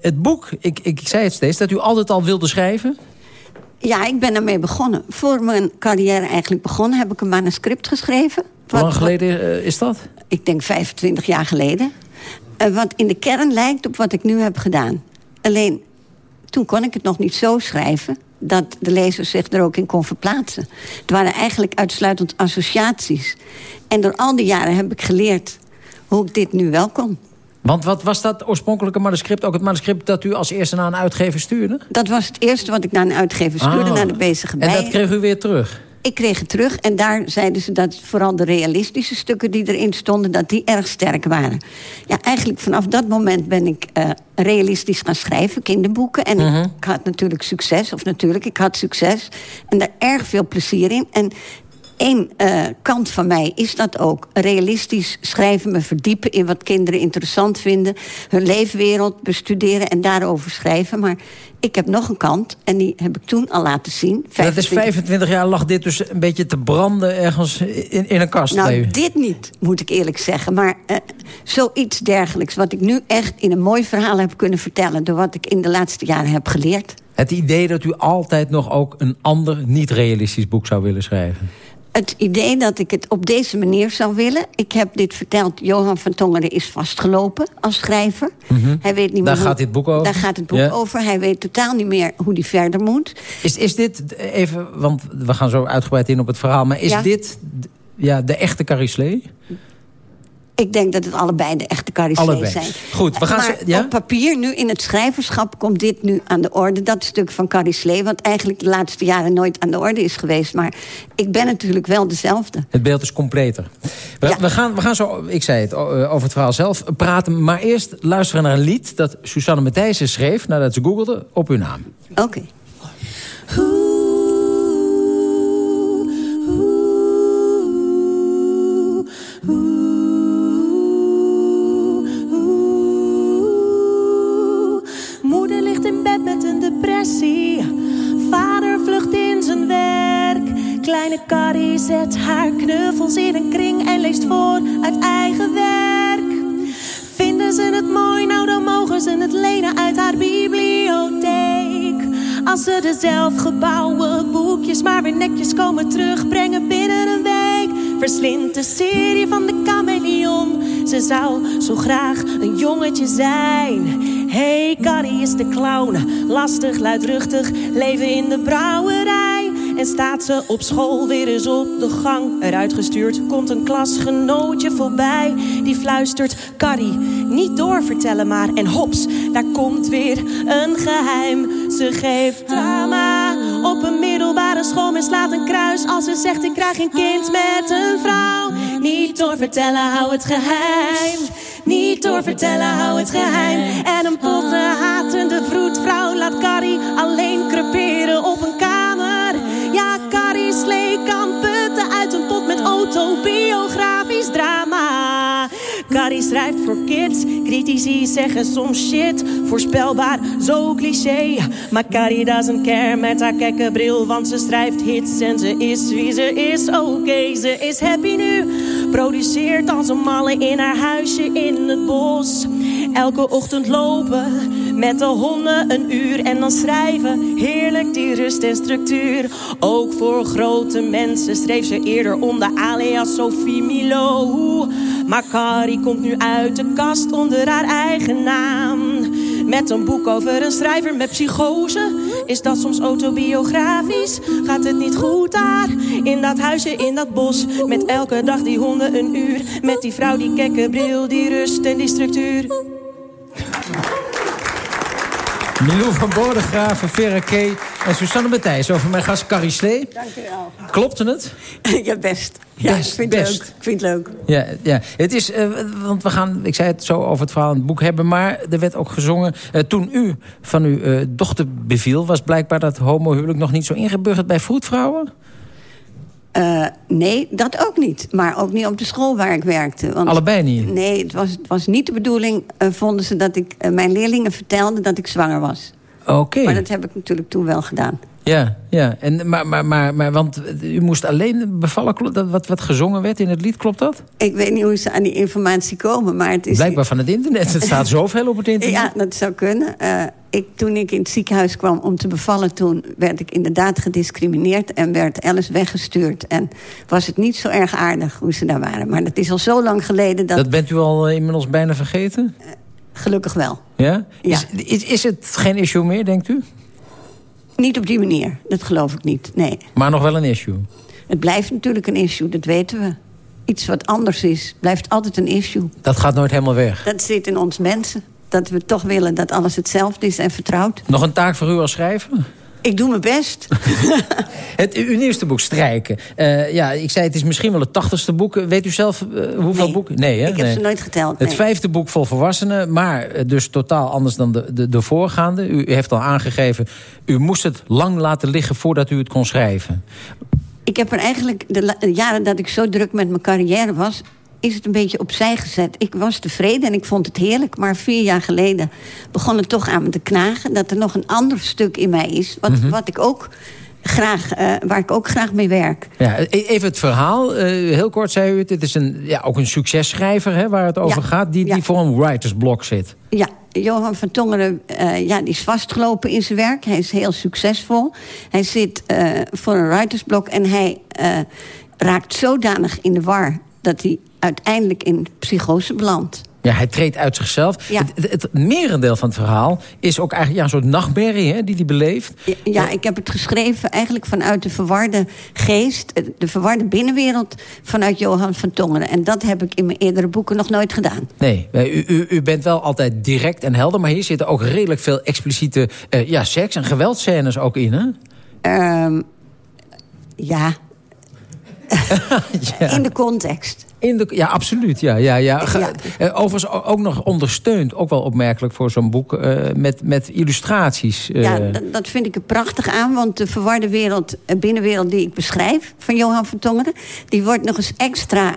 het boek, ik, ik, ik zei het steeds, dat u altijd al wilde schrijven... Ja, ik ben ermee begonnen. Voor mijn carrière eigenlijk begonnen heb ik een manuscript geschreven. Hoe lang geleden is dat? Ik denk 25 jaar geleden. wat in de kern lijkt op wat ik nu heb gedaan. Alleen, toen kon ik het nog niet zo schrijven dat de lezer zich er ook in kon verplaatsen. Het waren eigenlijk uitsluitend associaties. En door al die jaren heb ik geleerd hoe ik dit nu wel kon. Want wat was dat oorspronkelijke manuscript? Ook het manuscript dat u als eerste naar een uitgever stuurde? Dat was het eerste wat ik naar een uitgever stuurde, ah. naar de bezige bij. En dat kreeg u weer terug? Ik kreeg het terug en daar zeiden ze dat vooral de realistische stukken die erin stonden... dat die erg sterk waren. Ja, eigenlijk vanaf dat moment ben ik uh, realistisch gaan schrijven, kinderboeken. En mhm. ik had natuurlijk succes, of natuurlijk, ik had succes. En daar erg veel plezier in. En Eén uh, kant van mij is dat ook. Realistisch schrijven, me verdiepen in wat kinderen interessant vinden. Hun leefwereld bestuderen en daarover schrijven. Maar ik heb nog een kant, en die heb ik toen al laten zien. 25... Dat is 25 jaar lag dit dus een beetje te branden ergens in, in een kast. Nou, dit niet, moet ik eerlijk zeggen. Maar uh, zoiets dergelijks, wat ik nu echt in een mooi verhaal heb kunnen vertellen... door wat ik in de laatste jaren heb geleerd. Het idee dat u altijd nog ook een ander niet-realistisch boek zou willen schrijven? Het idee dat ik het op deze manier zou willen. Ik heb dit verteld. Johan van Tongeren is vastgelopen als schrijver. Mhm. Hij weet niet daar meer gaat dit boek over? Daar gaat het boek over. Hij weet totaal niet meer hoe hij verder moet. Is, is dit even, want we gaan zo uitgebreid in op het verhaal... maar is dit ja, de echte Carrie ik denk dat het allebei de echte carrières zijn. Goed, we gaan maar ja? op papier, nu in het schrijverschap, komt dit nu aan de orde. Dat stuk van Carrie wat eigenlijk de laatste jaren nooit aan de orde is geweest. Maar ik ben natuurlijk wel dezelfde. Het beeld is completer. We, we, gaan, we gaan zo, ik zei het, over het verhaal zelf praten. Maar eerst luisteren naar een lied dat Susanne Matthijssen schreef... nadat ze googelde op uw naam. Oké. Kleine Carrie zet haar knuffels in een kring en leest voor uit eigen werk. Vinden ze het mooi, nou dan mogen ze het lenen uit haar bibliotheek. Als ze de zelfgebouwen boekjes maar weer netjes komen terugbrengen binnen een week. Verslindt de serie van de chameleon. Ze zou zo graag een jongetje zijn. Hey, Carrie is de clown. Lastig, luidruchtig, leven in de brouwerij. En staat ze op school weer eens op de gang. Eruit gestuurd komt een klasgenootje voorbij. Die fluistert, Carrie, niet doorvertellen maar. En hops, daar komt weer een geheim. Ze geeft drama op een middelbare school. Men slaat een kruis als ze zegt, ik krijg een kind met een vrouw. Niet doorvertellen, hou het geheim. Niet doorvertellen, hou het geheim. En een potte hatende vroedvrouw laat Carrie alleen creperen op Slee kan putten uit een pot met autobiografisch drama. Carrie schrijft voor kids, critici zeggen soms shit. Voorspelbaar, zo cliché. Maar Carrie doesn't care met haar kekke bril, want ze schrijft hits en ze is wie ze is. Oké, ze is happy nu. Produceert als een malle in haar huisje in het bos. Elke ochtend lopen met de honden een uur en dan schrijven. Heerlijk die rust en structuur. Ook voor grote mensen schreef ze eerder onder alias Sophie Milo. Maar Carrie komt nu uit de kast onder haar eigen naam. Met een boek over een schrijver met psychose. Is dat soms autobiografisch? Gaat het niet goed daar? In dat huisje, in dat bos. Met elke dag die honden een uur. Met die vrouw, die kekke bril, die rust en die structuur. Milou van Bodegraven, Vera K. en Susanne Matthijs over mijn gast Carrie Slee. Dank u wel. Klopte het? [LAUGHS] Ja, best. Ja, best, ik vind het leuk. Ik vind het leuk. Ja, ja. Het is, uh, want we gaan, ik zei het zo over het verhaal in het boek hebben... maar er werd ook gezongen, uh, toen u van uw uh, dochter beviel... was blijkbaar dat homohuwelijk nog niet zo ingeburgerd bij vroedvrouwen? Uh, nee, dat ook niet. Maar ook niet op de school waar ik werkte. Want, Allebei niet? Nee, het was, het was niet de bedoeling, uh, vonden ze... dat ik uh, mijn leerlingen vertelde dat ik zwanger was. Oké. Maar dat heb ik natuurlijk toen wel gedaan. Ja, ja. En, maar, maar, maar, maar, want u moest alleen bevallen dat wat, wat gezongen werd in het lied, klopt dat? Ik weet niet hoe ze aan die informatie komen, maar het is... Blijkbaar van het internet. Het staat [LAUGHS] zoveel op het internet. Ja, dat zou kunnen. Eh, ik, toen ik in het ziekenhuis kwam om te bevallen... toen werd ik inderdaad gediscrimineerd en werd Alice weggestuurd. En was het niet zo erg aardig hoe ze daar waren. Maar dat is al zo lang geleden dat... Dat bent u al eh, inmiddels bijna vergeten? Gelukkig wel. Ja? Is, is, is het geen issue meer, denkt u? Niet op die manier, dat geloof ik niet, nee. Maar nog wel een issue? Het blijft natuurlijk een issue, dat weten we. Iets wat anders is, blijft altijd een issue. Dat gaat nooit helemaal weg. Dat zit in ons mensen. Dat we toch willen dat alles hetzelfde is en vertrouwd. Nog een taak voor u als schrijver? Ik doe mijn best. [LAUGHS] Het, uw nieuwste boek, Strijken. Eh, ja, ik zei het is misschien wel het tachtigste boek. Weet u zelf eh, hoeveel Nee. boeken? Nee, hè? Ik heb Nee. ze nooit geteld, Het vijfde boek vol volwassenen, maar eh, dus totaal anders dan de, de, de voorgaande. U, u heeft al aangegeven, u moest het lang laten liggen voordat u het kon schrijven. Ik heb er eigenlijk, de jaren dat ik zo druk met mijn carrière was... is het een beetje opzij gezet. Ik was tevreden en ik vond het heerlijk. Maar vier jaar geleden begon het toch aan me te knagen... dat er nog een ander stuk in mij is... wat, Mhm. wat ik ook graag, eh, waar ik ook graag mee werk. Ja, e- even het verhaal. eh, heel kort zei u het. Het is een, ja, ook een successchrijver hè, waar het over Ja, gaat. Die, die voor een writersblok zit. Ja, Johan van Tongeren eh, ja, die is vastgelopen in zijn werk. Hij is heel succesvol. Hij zit voor een writersblok en hij raakt zodanig in de war... dat hij uiteindelijk in psychose belandt. Ja, hij treedt uit zichzelf. Ja. Het, merendeel van het verhaal is ook eigenlijk ja, een soort nachtmerrie hè, die hij beleeft. Ja, Ja, ik heb het geschreven eigenlijk vanuit de verwarde geest... eh, de verwarde binnenwereld vanuit Johan van Tongeren. En dat heb ik in mijn eerdere boeken nog nooit gedaan. Nee, u, u, u bent wel altijd direct en helder... maar hier zitten ook redelijk veel expliciete eh, ja, seks- en geweldscènes ook in, hè? Ehm, ja. [LAUGHS] In de context. In de, ja, absoluut. Ja, ja, ja. Ge- eh, overigens ook nog ondersteund, ook wel opmerkelijk voor zo'n boek... eh, met, met illustraties. eh. Ja, dat, vind ik er prachtig aan. Want de verwarde wereld, binnenwereld die ik beschrijf... van Johan van Tongeren... die wordt nog eens extra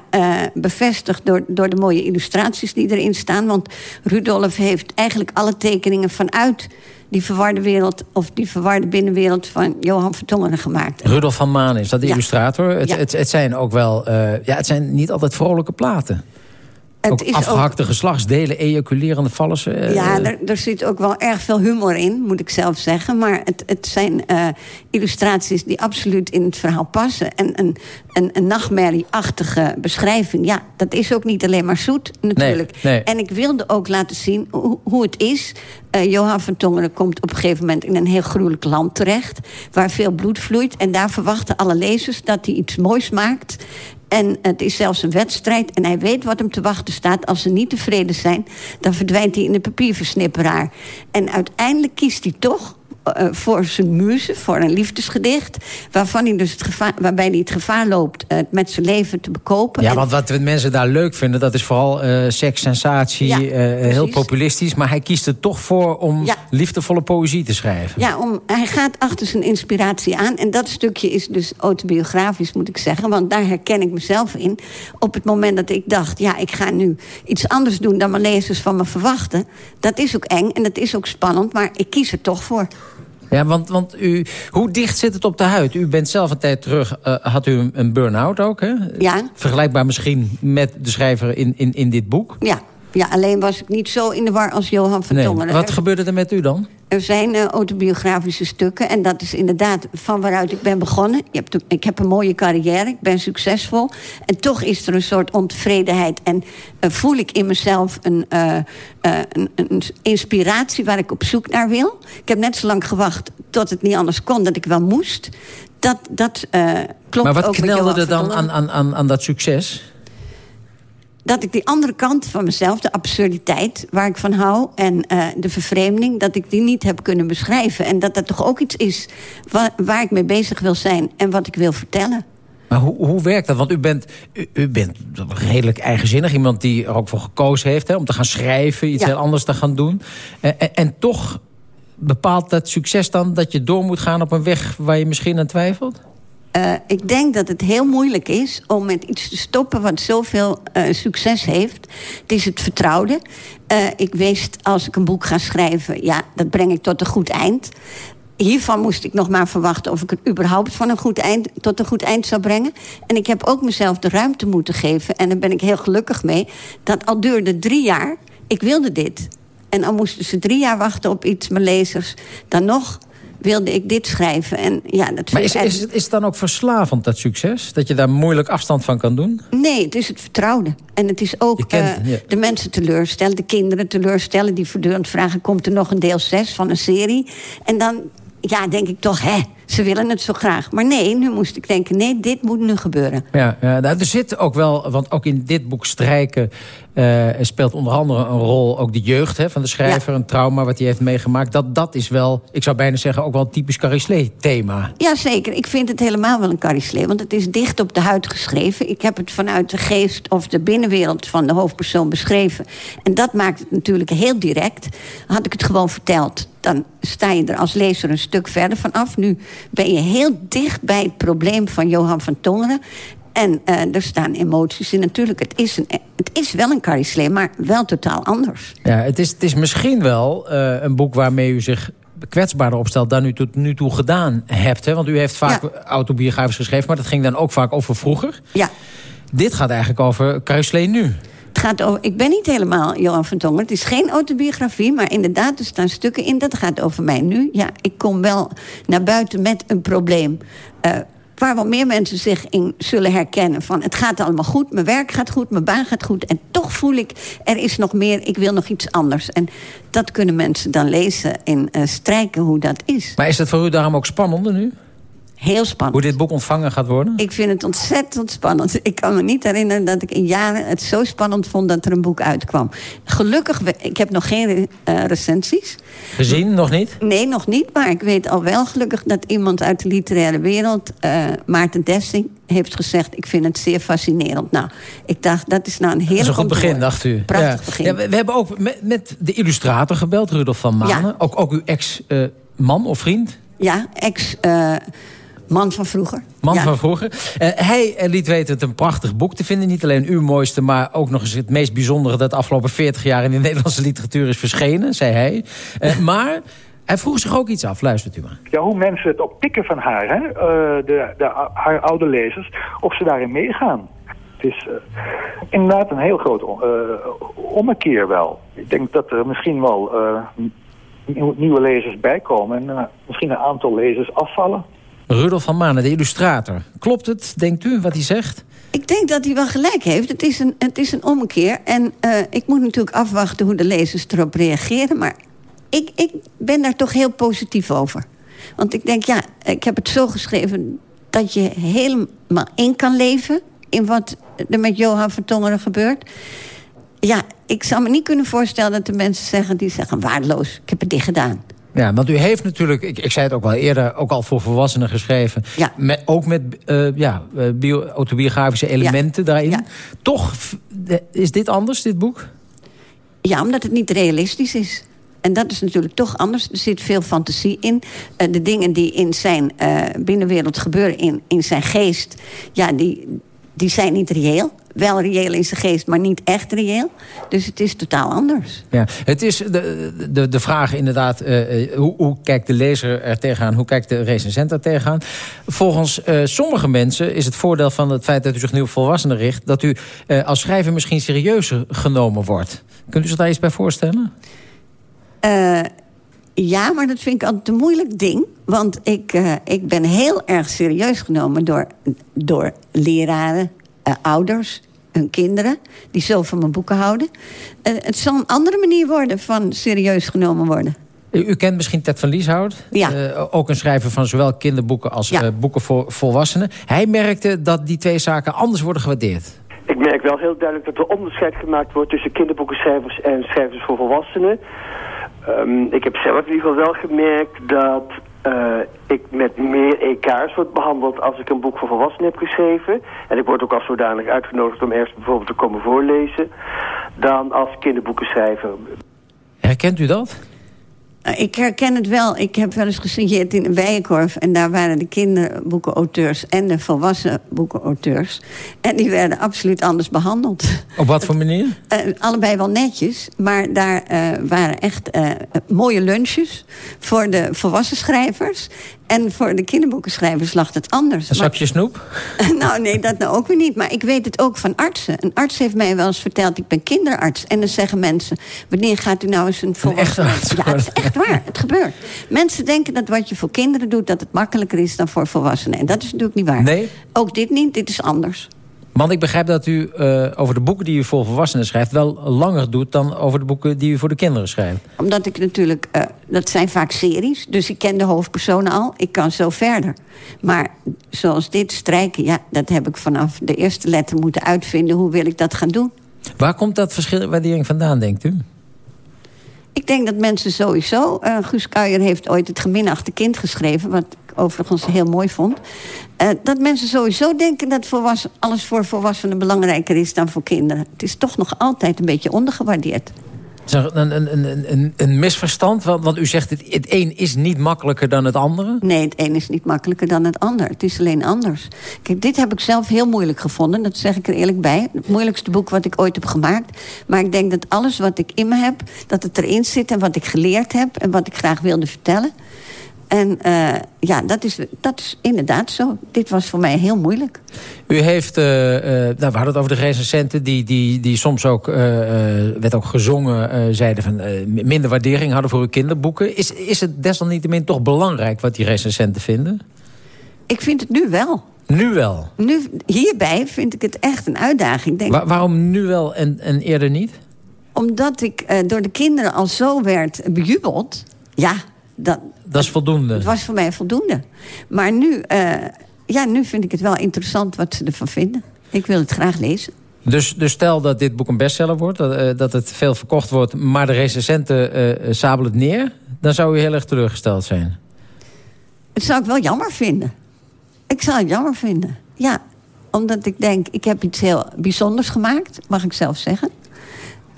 bevestigd... Door, door de mooie illustraties die erin staan. Want Rudolf heeft eigenlijk alle tekeningen vanuit... die verwarde wereld of die verwarde binnenwereld van Johan van Tongeren gemaakt. Rudolf van Maan is dat de Ja. illustrator. Het, Ja. het, het zijn ook wel... eh, ja, het zijn niet altijd vrolijke platen. Het ook is ook- afgehakte geslachtsdelen, ejaculerende vallen. eh, Ja, er, er zit ook wel erg veel humor in, moet ik zelf zeggen. Maar het, het zijn eh, illustraties die absoluut in het verhaal passen. En een, een, een nachtmerrieachtige beschrijving, ja, dat is ook niet alleen maar zoet natuurlijk. nee. En ik wilde ook laten zien hoe, hoe het is. Eh, Johan van Tongeren komt op een gegeven moment in een heel gruwelijk land terecht... waar veel bloed vloeit. En daar verwachten alle lezers dat hij iets moois maakt... En het is zelfs een wedstrijd. En hij weet wat hem te wachten staat. Als ze niet tevreden zijn, dan verdwijnt hij in de papierversnipperaar. En uiteindelijk kiest hij toch eh, voor zijn muze, voor een liefdesgedicht... Waarvan hij dus het gevaar, waarbij hij het gevaar loopt eh, het met zijn leven te bekopen. Ja, En- want wat mensen daar leuk vinden, dat is vooral eh seks, sensatie, Ja, eh, heel populistisch. Maar hij kiest er toch voor om Ja. liefdevolle poëzie te schrijven. Ja, om, hij gaat achter zijn inspiratie aan. En dat stukje is dus autobiografisch, moet ik zeggen. Want daar herken ik mezelf in. Op het moment dat ik dacht, ja, ik ga nu iets anders doen... dan mijn lezers van me verwachten. Dat is ook eng en dat is ook spannend. Maar ik kies er toch voor. Ja, want, want u, hoe dicht zit het op de huid? U bent zelf een tijd terug, eh, had u een, een burn-out ook, hè? Ja. Vergelijkbaar misschien met de schrijver in, in, in dit boek. Ja. ja, alleen was ik niet zo in de war als Johan van Nee. Tongeren. Wat gebeurde er met u dan? Er zijn eh, autobiografische stukken. En dat is inderdaad van waaruit ik ben begonnen. Je hebt, ik heb een mooie carrière, ik ben succesvol. En toch is er een soort ontevredenheid. En eh, voel ik in mezelf een, eh, een, een inspiratie waar ik op zoek naar wil. Ik heb net zo lang gewacht tot het niet anders kon, dat ik wel moest. Dat, dat klopt maar wat ook knelde er dan aan, aan, aan, aan dat succes? Dat ik die andere kant van mezelf, de absurditeit waar ik van hou... en eh, de vervreemding, dat ik die niet heb kunnen beschrijven. En dat dat toch ook iets is wa- waar ik mee bezig wil zijn en wat ik wil vertellen. Maar hoe, hoe werkt dat? Want u bent, u, u bent redelijk eigenzinnig. Iemand die er ook voor gekozen heeft hè, om te gaan schrijven. Iets Ja. heel anders te gaan doen. En, en, en toch bepaalt dat succes dan dat je door moet gaan op een weg waar je misschien aan twijfelt? Eh, ik denk dat het heel moeilijk is om met iets te stoppen wat zoveel eh, succes heeft. Het is het vertrouwde. Eh, ik wist als ik een boek ga schrijven, ja, dat breng ik tot een goed eind. hiervan moest ik nog maar verwachten of ik het überhaupt van een goed eind, tot een goed eind zou brengen. En ik heb ook mezelf de ruimte moeten geven. En daar ben ik heel gelukkig mee. Dat al duurde drie jaar. Ik wilde dit. En al moesten ze drie jaar wachten op iets, mijn lezers. Dan nog wilde ik dit schrijven. En ja, dat maar is, is, het- is het dan ook verslavend, dat succes? Dat je daar moeilijk afstand van kan doen? Nee, het is het vertrouwde. En het is ook kent eh, ja. de mensen teleurstellen, de kinderen teleurstellen... die voortdurend vragen, komt er nog een deel 6 van een serie? En dan ja, denk ik toch, hè, ze willen het zo graag. Maar nee, nu moest ik denken, nee, dit moet nu gebeuren. Ja, nou, er zit ook wel, want ook in dit boek Strijken... eh, speelt onder andere een rol ook de jeugd hè, van de schrijver. Een trauma wat hij heeft meegemaakt. Dat, dat is wel, ik zou bijna zeggen, ook wel een typisch Carrie thema Jazeker, ik vind het helemaal wel een carré want het is dicht op de huid geschreven. Ik heb het vanuit de geest of de binnenwereld van de hoofdpersoon beschreven. En dat maakt het natuurlijk heel direct. Had ik het gewoon verteld, dan sta je er als lezer een stuk verder van af. Nu ben je heel dicht bij het probleem van Johan van Tongeren. En eh, er staan emoties in. Natuurlijk, het is, een, het is wel een carré maar wel totaal anders. Ja, het is, het is misschien wel eh, een boek waarmee u zich kwetsbaarder opstelt... dan u tot nu toe gedaan hebt. Hè? Want u heeft vaak autobiografisch geschreven... maar dat ging dan ook vaak over vroeger. Ja. Dit gaat eigenlijk over Carrie nu. Het gaat over, ik ben niet helemaal Johan van Tongeren. Het is geen autobiografie, maar inderdaad, er staan stukken in. Dat gaat over mij nu. Ja, ik kom wel naar buiten met een probleem. eh, waar wel meer mensen zich in zullen herkennen. Van het gaat allemaal goed, mijn werk gaat goed, mijn baan gaat goed. En toch voel ik, er is nog meer, ik wil nog iets anders. En dat kunnen mensen dan lezen in eh, strijken hoe dat is. Maar is het voor u daarom ook spannender nu? Heel spannend. Hoe dit boek ontvangen gaat worden? Ik vind het ontzettend spannend. Ik kan me niet herinneren dat ik in jaren het zo spannend vond dat er een boek uitkwam. Gelukkig, ik heb nog geen eh, recensies. Gezien? Nog niet? Nee, nog niet. Maar ik weet al wel gelukkig dat iemand uit de literaire wereld, eh, Maarten Dessing, heeft gezegd: Ik vind het zeer fascinerend. Nou, ik dacht, dat is nou een Dat heerlijk is een goed begin, dacht u. Prachtig Ja. begin. Ja, we, we hebben ook met, met de illustrator gebeld, Rudolf van Manen. Ook, ook uw ex-man of vriend? Ja, ex-man van vroeger. Man Ja. van vroeger. Eh, hij eh, liet weten het een prachtig boek te vinden. Niet alleen uw mooiste, maar ook nog eens het meest bijzondere... dat de afgelopen 40 jaar in de [LAUGHS] Nederlandse literatuur is verschenen, zei hij. Eh, maar hij vroeg zich ook iets af. Luistert u maar. ja, hoe mensen het oppikken van haar, hè? eh, de, de, haar oude lezers, of ze daarin meegaan. Het is inderdaad een heel groot eh, ommekeer wel. Ik denk dat er misschien wel eh, nieuw- nieuwe lezers bijkomen en eh, misschien een aantal lezers afvallen. Rudolf van Manen, de illustrator. Klopt het, denkt u, wat hij zegt? Ik denk dat hij wel gelijk heeft. Het is een, het is een ommekeer. En eh, ik moet natuurlijk afwachten hoe de lezers erop reageren. Maar ik, ik ben daar toch heel positief over. Want ik denk, ja, ik heb het zo geschreven... dat je helemaal in kan leven... in wat er met Johan van Tongeren gebeurt. Ja, ik zou me niet kunnen voorstellen dat de mensen zeggen... die zeggen, waardeloos, ik heb het dit gedaan. Ja, want u heeft natuurlijk, ik, ik zei het ook wel eerder... ook al voor volwassenen geschreven. Met, ook met eh, ja, eh, bio- autobiografische elementen daarin. Toch is dit anders, dit boek? Ja, omdat het niet realistisch is. En dat is natuurlijk toch anders. Er zit veel fantasie in. Eh, de dingen die in zijn binnenwereld gebeuren, in, in zijn geest... ja, die, die zijn niet reëel. Wel reëel in zijn geest, maar niet echt reëel. Dus het is totaal anders. Ja, het is de, de, de vraag inderdaad, eh, eh, hoe, hoe kijkt de lezer er tegenaan? Hoe kijkt de recensent er tegenaan? Volgens eh, sommige mensen is het voordeel van het feit dat u zich nu op volwassenen richt... dat u als schrijver misschien serieuzer genomen wordt. Kunt u zich daar iets bij voorstellen? Ja, maar dat vind ik altijd een moeilijk ding. Want ik, eh, ik ben heel erg serieus genomen door, door leraren, eh, ouders, hun kinderen... die zo van mijn boeken houden. Eh, het zal een andere manier worden van serieus genomen worden. U, u kent misschien Ted van Lieshout. Ja. Eh, ook een schrijver van zowel kinderboeken als boeken voor volwassenen. Hij merkte dat die twee zaken anders worden gewaardeerd. Ik merk wel heel duidelijk dat er onderscheid gemaakt wordt tussen kinderboekenschrijvers en schrijvers voor volwassenen. Ehm, ik heb zelf in ieder geval wel gemerkt dat eh, ik met meer EK's word behandeld als ik een boek voor volwassenen heb geschreven. En ik word ook als zodanig uitgenodigd om ergens bijvoorbeeld te komen voorlezen. Dan als kinderboekenschrijver. Herkent u dat? Eh, Ik herken het wel. Ik heb wel eens gesigneerd in een bijenkorf... en daar waren de kinderboekenoauteurs en de volwassen boekenoauteurs. En die werden absoluut anders behandeld. Op wat voor manier? [LAUGHS] Eh, allebei wel netjes, maar daar eh, waren echt mooie lunches... voor de volwassen schrijvers. En voor de kinderboekenschrijvers lag het anders. Een zakje snoep? [LAUGHS] nou, nee, dat nou ook weer niet. Maar ik weet het ook van artsen. Een arts heeft mij wel eens verteld, ik ben kinderarts. En dan zeggen mensen, wanneer gaat u nou eens een volwassen... Ja, het is echt waar, het gebeurt. Mensen denken dat wat je voor kinderen doet... dat het makkelijker is dan voor volwassenen. En dat is natuurlijk niet waar. Nee? Ook dit niet, dit is anders. Want ik begrijp dat u eh, over de boeken die u voor volwassenen schrijft... wel langer doet dan over de boeken die u voor de kinderen schrijft. Omdat ik natuurlijk, eh, dat zijn vaak series, dus ik ken de hoofdpersonen al. Ik kan zo verder. Maar zoals dit strijken, ja, dat heb ik vanaf de eerste letter moeten uitvinden. Hoe wil ik dat gaan doen? Waar komt dat verschil in waardering vandaan, denkt u? Ik denk dat mensen sowieso... eh, Guus Kuijer heeft ooit het geminachte kind geschreven... wat ik overigens heel mooi vond. eh, dat mensen sowieso denken dat alles voor volwassenen belangrijker is dan voor kinderen. Het is toch nog altijd een beetje ondergewaardeerd. Een, een, een, een misverstand, want, want u zegt het, het een is niet makkelijker dan het andere. Nee, het een is niet makkelijker dan het ander. Het is alleen anders. Kijk, dit heb ik zelf heel moeilijk gevonden. Dat zeg ik er eerlijk bij. Het moeilijkste boek wat ik ooit heb gemaakt. Maar ik denk dat alles wat ik in me heb, dat het erin zit... en wat ik geleerd heb en wat ik graag wilde vertellen. En uh, ja, dat is, dat is inderdaad zo. Dit was voor mij heel moeilijk. U heeft, uh, uh, nou, we hadden het over de recensenten... die, die, die soms ook, werd ook gezongen, zeiden van... minder waardering hadden voor uw kinderboeken. Is, is het desalniettemin toch belangrijk wat die recensenten vinden? Ik vind het nu wel. Nu wel? Nu, hierbij vind ik het echt een uitdaging. Denk, Wa waarom nu wel en, en eerder niet? Omdat ik door de kinderen al zo werd bejubeld... ja, dat, dat is voldoende. Het was voor mij voldoende. Maar nu, uh, ja, nu vind ik het wel interessant wat ze ervan vinden. Ik wil het graag lezen. Dus, dus stel dat dit boek een bestseller wordt, dat, uh, dat het veel verkocht wordt... maar de recensenten uh, sabelen het neer... dan zou u heel erg teleurgesteld zijn. Het zou ik wel jammer vinden. Ik zou het jammer vinden, ja. Omdat ik denk, ik heb iets heel bijzonders gemaakt, mag ik zelf zeggen.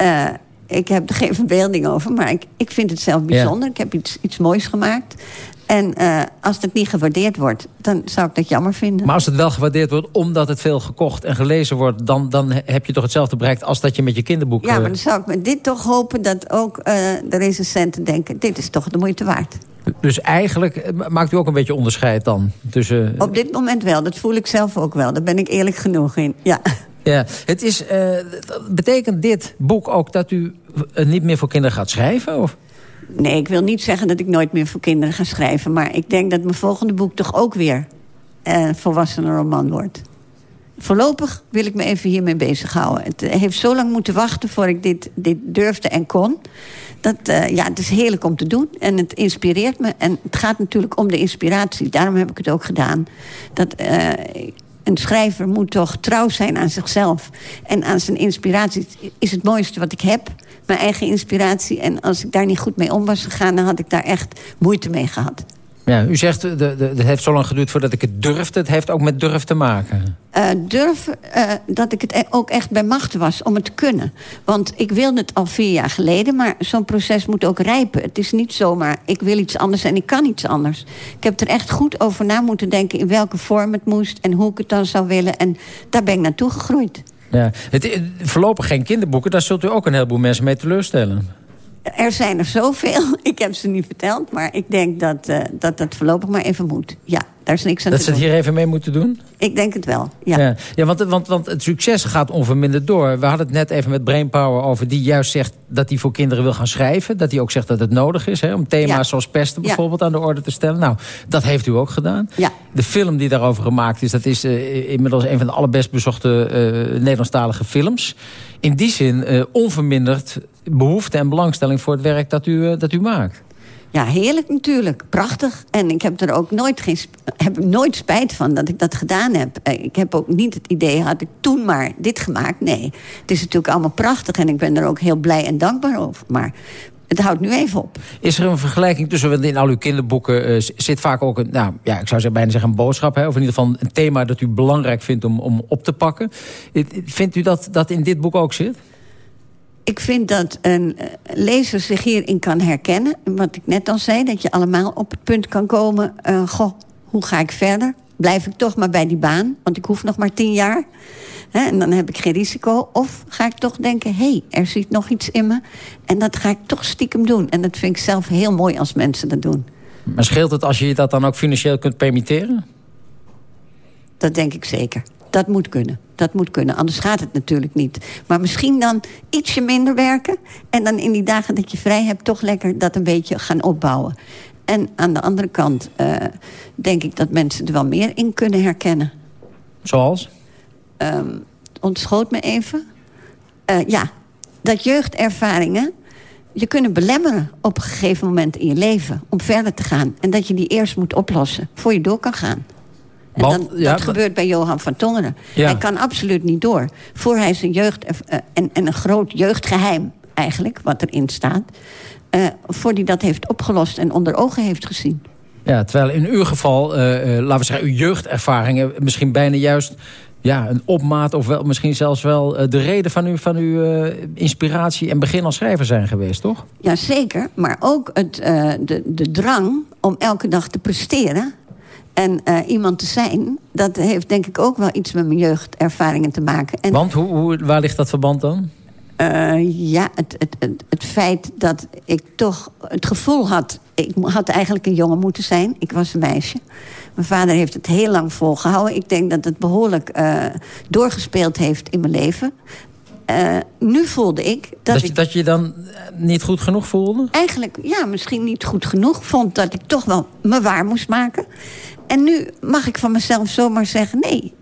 Uh, ik heb er geen [LAUGHS] verbeelding over, maar ik, ik vind het zelf bijzonder. Ja. Ik heb iets, iets moois gemaakt. En uh, als het niet gewaardeerd wordt, dan zou ik dat jammer vinden. Maar als het wel gewaardeerd wordt omdat het veel gekocht en gelezen wordt... dan, dan heb je toch hetzelfde bereikt als dat je met je kinderboek... Ja, maar dan zou ik met dit toch hopen dat ook uh, de recensenten denken... dit is toch de moeite waard. Dus eigenlijk maakt u ook een beetje onderscheid dan? Tussen... Op dit moment wel, dat voel ik zelf ook wel. Daar ben ik eerlijk genoeg in, ja. Ja, het is, uh, betekent dit boek ook dat u niet meer voor kinderen gaat schrijven? Of? Nee, ik wil niet zeggen dat ik nooit meer voor kinderen ga schrijven. Maar ik denk dat mijn volgende boek toch ook weer een uh, volwassene roman wordt. Voorlopig wil ik me even hiermee bezighouden. Het heeft zo lang moeten wachten voor ik dit, dit durfde en kon. Dat, uh, ja, het is heerlijk om te doen en het inspireert me. En het gaat natuurlijk om de inspiratie. Daarom heb ik het ook gedaan. Dat, uh, een schrijver moet toch trouw zijn aan zichzelf. En aan zijn inspiratie is het mooiste wat ik heb. Mijn eigen inspiratie. En als ik daar niet goed mee om was gegaan... dan had ik daar echt moeite mee gehad. Ja, u zegt, de, de, het heeft zo lang geduurd voordat ik het durfde. Het heeft ook met durf te maken. Uh, durf uh, dat ik het ook echt bij macht was om het te kunnen. Want ik wilde het al vier jaar geleden... maar zo'n proces moet ook rijpen. Het is niet zomaar, ik wil iets anders en ik kan iets anders. Ik heb er echt goed over na moeten denken... in welke vorm het moest en hoe ik het dan zou willen. En daar ben ik naartoe gegroeid. Ja, het, voorlopig geen kinderboeken, daar zult u ook een heleboel mensen mee teleurstellen. Er zijn er zoveel. [LAUGHS] Ik heb ze niet verteld. Maar ik denk dat uh, dat, dat voorlopig maar even moet. Ja, daar is niks aan dat te doen. Dat ze het hier even mee moeten doen? Ik denk het wel, ja. Ja, ja want, want, want het succes gaat onverminderd door. We hadden het net even met Brainpower over... die juist zegt dat hij voor kinderen wil gaan schrijven. Dat hij ook zegt dat het nodig is... Hè, om thema's ja. zoals pesten bijvoorbeeld ja. aan de orde te stellen. Nou, dat heeft u ook gedaan. Ja. De film die daarover gemaakt is... dat is uh, inmiddels een van de allerbest bezochte uh, Nederlandstalige films. In die zin onverminderd behoefte en belangstelling voor het werk dat u, dat u maakt. Ja, heerlijk natuurlijk. Prachtig. En ik heb er ook nooit, geen, heb nooit spijt van dat ik dat gedaan heb. Ik heb ook niet het idee, had ik toen maar dit gemaakt. Nee, het is natuurlijk allemaal prachtig en ik ben er ook heel blij en dankbaar over. Maar het houdt nu even op. Is er een vergelijking tussen, want in al uw kinderboeken uh, zit vaak ook een, nou ja, ik zou bijna zeggen een boodschap, hè, of in ieder geval een thema dat u belangrijk vindt om, om op te pakken. Vindt u dat dat in dit boek ook zit? Ik vind dat een eh, lezer zich hierin kan herkennen. Wat ik net al zei, dat je allemaal op het punt kan komen... Uh, goh, hoe ga ik verder? Blijf ik toch maar bij die baan, want ik hoef nog maar tien jaar. Hè, en dan heb ik geen risico. Of ga ik toch denken, hé, hey, er zit nog iets in me... en dat ga ik toch stiekem doen. En dat vind ik zelf heel mooi als mensen dat doen. Maar scheelt het als je je dat dan ook financieel kunt permitteren? Dat denk ik zeker. Dat moet kunnen. Dat moet kunnen, anders gaat het natuurlijk niet. Maar misschien dan ietsje minder werken... en dan in die dagen dat je vrij hebt... toch lekker dat een beetje gaan opbouwen. En aan de andere kant uh, denk ik dat mensen er wel meer in kunnen herkennen. Zoals? Um, ontschoot me even. Uh, ja, dat jeugdervaringen je kunnen belemmeren op een gegeven moment in je leven... om verder te gaan. En dat je die eerst moet oplossen, voor je door kan gaan. En Want, dan, ja, dat gebeurt bij Johan van Tongeren. Ja. Hij kan absoluut niet door. Voor hij zijn jeugd... Uh, en, en een groot jeugdgeheim eigenlijk, wat erin staat... Uh, voor hij dat heeft opgelost en onder ogen heeft gezien. Ja, terwijl in uw geval, uh, laten we zeggen, uw jeugdervaringen... misschien bijna juist ja, een opmaat of wel, misschien zelfs wel de reden van, u, van uw uh, inspiratie en begin als schrijver zijn geweest, toch? Ja, zeker. Maar ook het, uh, de, de drang om elke dag te presteren en iemand te zijn... dat heeft denk ik ook wel iets met mijn jeugdervaringen te maken. En, Want hoe, hoe, waar ligt dat verband dan? ja, het, het, het, het feit dat ik toch het gevoel had... ik had eigenlijk een jongen moeten zijn. Ik was een meisje. Mijn vader heeft het heel lang volgehouden. Ik denk dat het behoorlijk uh, doorgespeeld heeft in mijn leven. Uh, nu voelde ik dat, dat, je, ik... dat je dan niet goed genoeg voelde? Eigenlijk, ja, misschien niet goed genoeg. Vond dat ik toch wel me waar moest maken. En nu mag ik van mezelf zomaar zeggen... nee,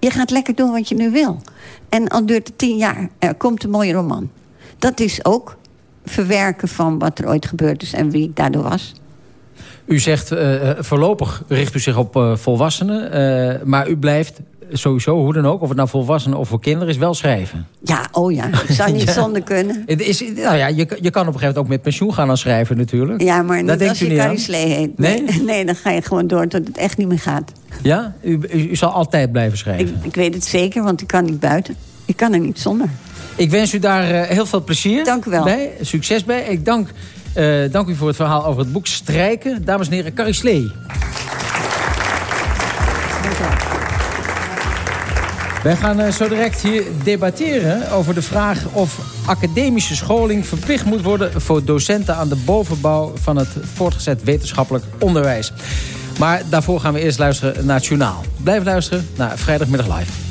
je gaat lekker doen wat je nu wil. En al duurt het tien jaar, er komt een mooie roman. Dat is ook verwerken van wat er ooit gebeurd is... en wie ik daardoor was. U zegt uh, voorlopig richt u zich op uh, volwassenen. Maar u blijft sowieso, hoe dan ook, of het nou volwassenen of voor kinderen is, wel schrijven. Ja, oh ja, het [LAUGHS] zou niet ja. zonder kunnen. Het is, nou ja, je, je kan op een gegeven moment ook met pensioen gaan als schrijven natuurlijk. Ja, maar niet dat als je Carrie Slee heet. Nee? nee? [LAUGHS] nee? dan ga je gewoon door tot het echt niet meer gaat. Ja? U, u, u zal altijd blijven schrijven? Ik, ik, weet het zeker, want ik kan niet buiten. Ik kan er niet zonder. Ik wens u daar heel veel plezier dank u wel. bij. Succes bij. Ik dank... Uh, dank u voor het verhaal over het boek Strijken. Dames en heren, Carrie Slee. Wij gaan uh, zo direct hier debatteren over de vraag of academische scholing verplicht moet worden voor docenten aan de bovenbouw van het voortgezet wetenschappelijk onderwijs. Maar daarvoor gaan we eerst luisteren naar het journaal. Blijf luisteren naar Vrijdagmiddag Live.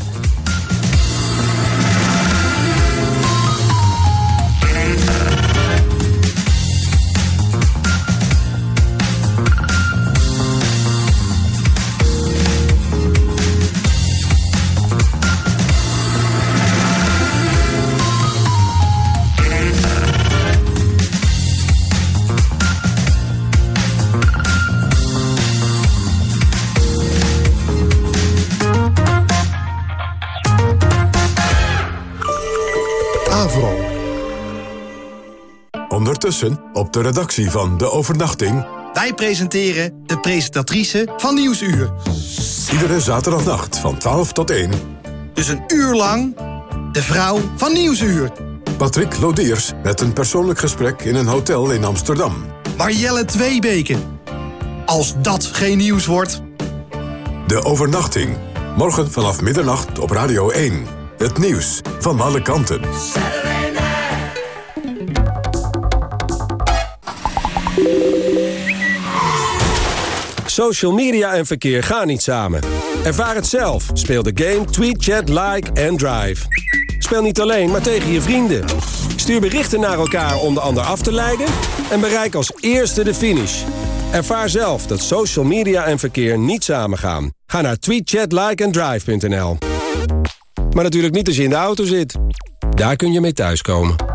Op de redactie van De Overnachting... Wij presenteren de presentatrice van Nieuwsuur. Iedere zaterdagnacht van 12 tot 1. Dus een uur lang de vrouw van Nieuwsuur. Patrick Lodiers met een persoonlijk gesprek in een hotel in Amsterdam. Marjelle Tweebeke. Als dat geen nieuws wordt. De Overnachting. Morgen vanaf middernacht op Radio 1. Het nieuws van alle kanten. Social media en verkeer gaan niet samen. Ervaar het zelf. Speel de game Tweet, Chat, Like en Drive. Speel niet alleen, maar tegen je vrienden. Stuur berichten naar elkaar om de ander af te leiden... en bereik als eerste de finish. Ervaar zelf dat social media en verkeer niet samen gaan. Ga naar tweetchatlikeanddrive.nl Maar natuurlijk niet als je in de auto zit. Daar kun je mee thuiskomen.